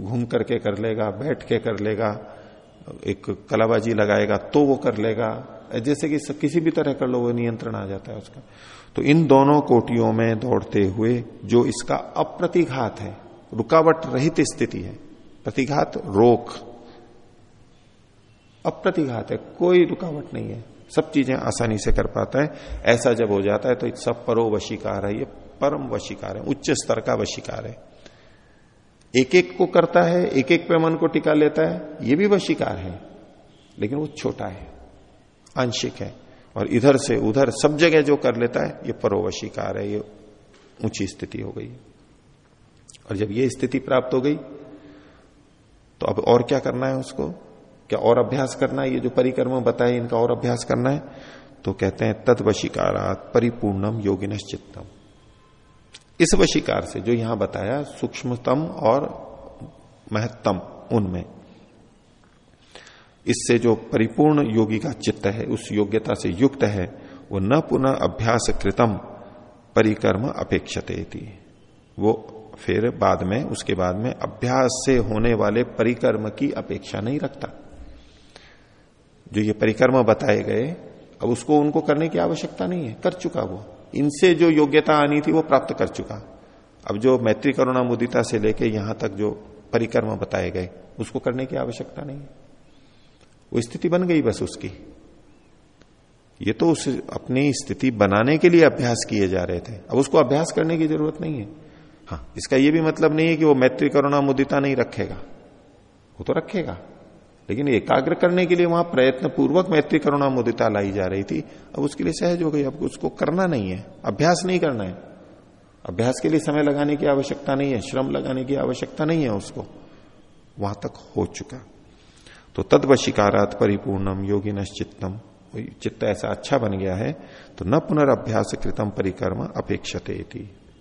घूम करके कर लेगा, बैठ के कर लेगा, एक कलाबाजी लगाएगा तो वो कर लेगा। जैसे कि किसी भी तरह कर लो वो नियंत्रण आ जाता है उसका। तो इन दोनों कोटियों में दौड़ते हुए जो इसका अप्रतिघात है, रुकावट रहित स्थिति है, प्रतिघात रोक, अप्रतिघात है, कोई रुकावट नहीं है। सब चीज़ें आसानी से कर पाता है। ऐसा जब हो जाता है तो सब परो वशीकार है, ये परम वशीकार है, उच्च स्तर का वशीकार है। एक एक को करता है एक एक पे मन को टिका लेता है, ये भी वशीकार है। लेकिन वो छोटा है, आंशिक है, और इधर से उधर सब जगह जो कर लेता है, ये परोवशीकार है, ये ऊँची स्थिति हो गई। और जब ये स्थिति प्राप्त हो गई तो अब और क्या करना है उसको? क्या और अभ्यास करना है? ये जो परिक्रम बताए, इनका और अभ्यास करना है तो कहते हैं तद परिपूर्णम योगिन चित्तम इस वशीकार से, जो यहाँ बताया, सूक्ष्मतम और महत्तम उनमें। इससे जो परिपूर्ण योगी का चित्त है, उस योग्यता से युक्त है, वो न पुनः अभ्यास कृतम परिकर्म अपेक्षते थी वो फिर बाद में, उसके बाद में अभ्यास से होने वाले परिकर्म की अपेक्षा नहीं रखता। जो ये परिकर्म बताए गए, अब उसको उनको करने की आवश्यकता नहीं है, कर चुका वो। इनसे जो योग्यता आनी थी वो प्राप्त कर चुका। अब जो मैत्री करुणा मुदिता से लेके यहाँ तक जो परिकर्म बताए गए, उसको करने की आवश्यकता नहीं वो स्थिति बन गई बस उसकी। ये तो उस अपनी स्थिति बनाने के लिए अभ्यास किए जा रहे थे। अब उसको अभ्यास करने की ज़रूरत नहीं है। हाँ इसका यह भी मतलब नहीं है कि वो मैत्री करुणा मुदिता नहीं रखेगा। वो तो रखेगा। लेकिन एकाग्र करने के लिए वहाँ प्रयत्न पूर्वक मैत्री करुणा मुदिता लाई जा रही थी। अब उसके लिए सहज हो गई। अब उसको करना नहीं है। अभ्यास नहीं करना है। अभ्यास के लिए समय लगाने की आवश्यकता नहीं है। श्रम लगाने की आवश्यकता नहीं है उसको। वहाँ तक हो चुका। तो तदवशिकारात परिपूर्णम योगी चित्तम चित्त ऐसा अच्छा बन गया है तो न पुनर्भ्यास कृतम परिक्रम अपेक्षते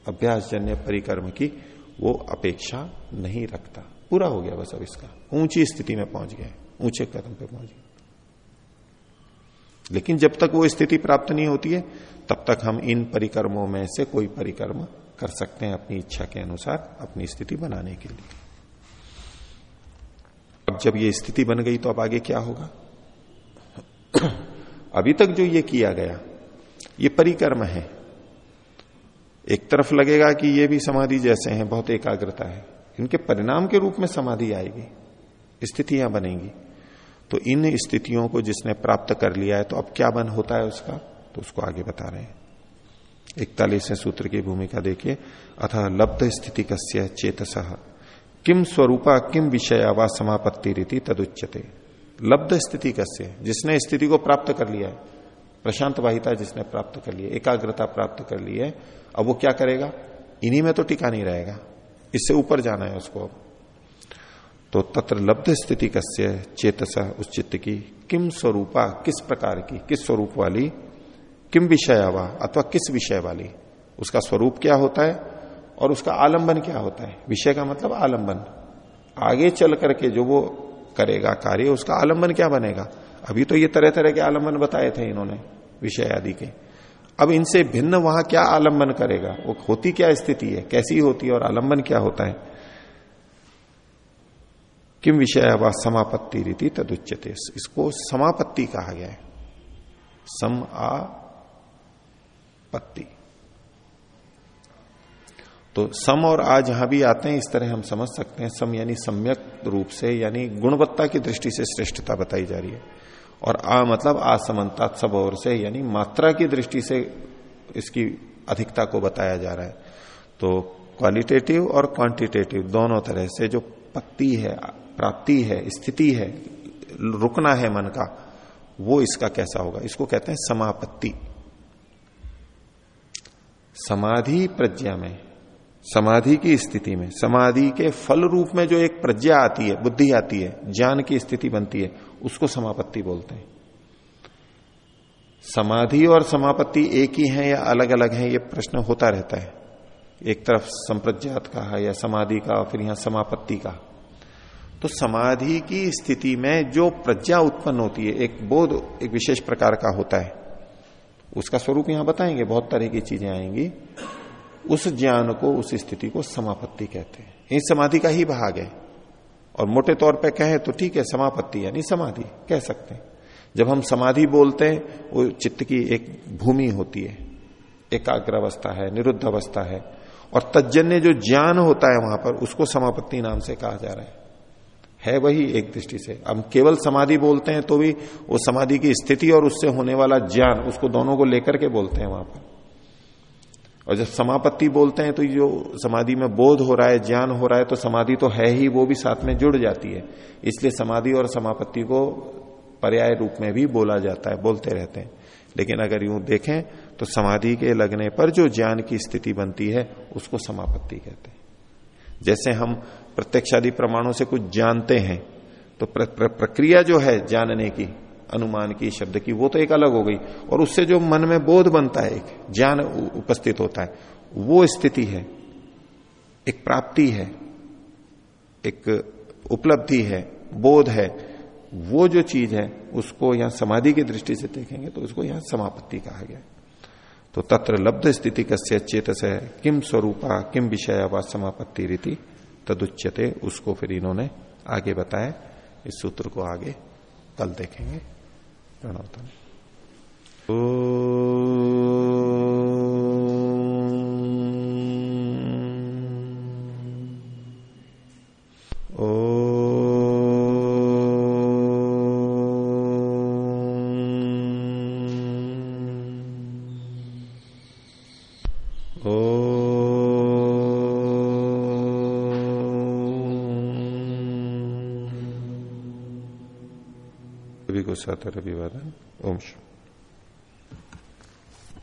अभ्यास जन्य परिक्रम की वो अपेक्षा नहीं रखता। पूरा हो गया बस अब इसका। ऊँची स्थिति में पहुँच गए, ऊँचे कदम पे पहुँच गए। लेकिन जब तक वो स्थिति प्राप्त नहीं होती है, तब तक हम इन परिक्रमों में से कोई परिक्रम कर सकते हैं अपनी इच्छा के अनुसार, अपनी स्थिति बनाने के लिए। अब जब ये स्थिति बन गई तो अब आगे क्या होगा? अभी तक जो ये किया गया, ये परिक्रम है। एक तरफ़ लगेगा कि ये भी समाधि जैसे हैं, बहुत एकाग्रता है। इनके परिणाम के रूप में समाधि आएगी, स्थितियाँ बनेंगी। तो इन स्थितियों को जिसने प्राप्त कर लिया है तो अब क्या बन होता है उसका? तो उसको आगे बता रहे हैं। इकतालीस सूत्र की भूमिका देखिए। अथा लब्ध स्थिति कस्य चेतस। किम स्वरूपा किम विषय व समापत्ति रीति तदुच्यते। लब्ध स्थिति कस्य? जिसने स्थिति को प्राप्त कर लिया है। प्रशांत वाहिता जिसने प्राप्त कर लिया एकाग्रता प्राप्त कर ली है, अब वो क्या करेगा? इन्हीं में तो टिका नहीं रहेगा। इससे ऊपर जाना है उसको तो तत्र लब्ध स्थिति कस्य चेतस उस चित्त की, किम स्वरूपा, किस प्रकार की, किस स्वरूप वाली, किम विषय अथवा किस विषय वाली, उसका स्वरूप क्या होता है और उसका आलंबन क्या होता है? विषय का मतलब आलंबन। आगे चल करके जो वो करेगा कार्य, उसका आलंबन क्या बनेगा? अभी तो ये तरह तरह के आलंबन बताए थे इन्होंने, विषय आदि के। अब इनसे भिन्न वहाँ क्या आलंबन करेगा? वो होती क्या स्थिति है? कैसी होती है और आलंबन क्या होता है? किम विषय व समापत्ति रीति तदुच्यते? इसको समापत्ति कहा गया है। सम आ पत्ती। तो सम और आ जहाँ भी आते हैं, इस तरह हम समझ सकते हैं। सम यानी सम्यक रूप से, यानी गुणवत्ता की दृष्टि से श्रेष्ठता बताई जा रही है। और आ मतलब असमनता सब और से, यानी मात्रा की दृष्टि से इसकी अधिकता को बताया जा रहा है। तो क्वालिटेटिव और क्वांटिटेटिव दोनों तरह से जो पत्ती है, प्राप्ति है, स्थिति है, रुकना है मन का, वो इसका कैसा होगा? इसको कहते हैं समापत्ति। समाधि प्रज्ञा में, समाधि की स्थिति में, समाधि के फल रूप में जो एक प्रज्ञा आती है, बुद्धि आती है, ज्ञान की स्थिति बनती है उसको समापत्ति बोलते हैं। समाधि और समापत्ति एक ही है या अलग अलग है, ये प्रश्न होता रहता है। एक तरफ़ संप्रज्ञात का है या समाधि का, फिर यहाँ समापत्ति का। तो समाधि की स्थिति में जो प्रज्ञा उत्पन्न होती है, एक बोध, एक विशेष प्रकार का होता है। उसका स्वरूप यहाँ बताएँगे, बहुत तरह की चीज़ें आएँगी। उस ज्ञान को, उस स्थिति को समापत्ति कहते हैं। ये समाधि का ही भाग है। और मोटे तौर पे कहें तो ठीक है, समापत्ति यानी समाधि, कह सकते हैं। जब हम समाधि बोलते हैं, वो चित्त की एक भूमि होती है एकाग्र अवस्था है निरुद्ध अवस्था है, और तजन्य जो ज्ञान होता है वहाँ पर, उसको समापत्ति नाम से कहा जा रहा है। है वही एक दृष्टि से। हम केवल समाधि बोलते हैं तो भी वो समाधि की स्थिति और उससे होने वाला ज्ञान, उसको दोनों को लेकर के बोलते हैं वहाँ पर। और जब समापत्ति बोलते हैं तो जो समाधि में बोध हो रहा है ज्ञान हो रहा है तो समाधि तो है ही वो भी साथ में जुड़ जाती है। इसलिए समाधि और समापत्ति को पर्याय रूप में भी बोला जाता है बोलते रहते हैं। लेकिन अगर यूँ देखें तो समाधि के लगने पर जो ज्ञान की स्थिति बनती है उसको समापत्ति कहते हैं। जैसे हम प्रत्यक्षादि प्रमाणों से कुछ जानते हैं तो प्र, प्र, प्रक्रिया जो है जानने की अनुमान की शब्द की, वो तो एक अलग हो गई। और उससे जो मन में बोध बनता है, एक ज्ञान उपस्थित होता है, वो स्थिति है, एक प्राप्ति है, एक उपलब्धि है, बोध है, वो जो चीज़ है, उसको यहाँ समाधि की दृष्टि से देखेंगे तो उसको यहाँ समापत्ति कहा गया। तो तत्र लब्ध स्थिति कस्य चेत से किम स्वरूपा किम विषय व समापत्ति रीति, तदुच्यते, उसको फिर इन्होंने आगे बताया, इस सूत्र को आगे कल देखेंगे। प्रणवतन ओ सतर विवादन ओम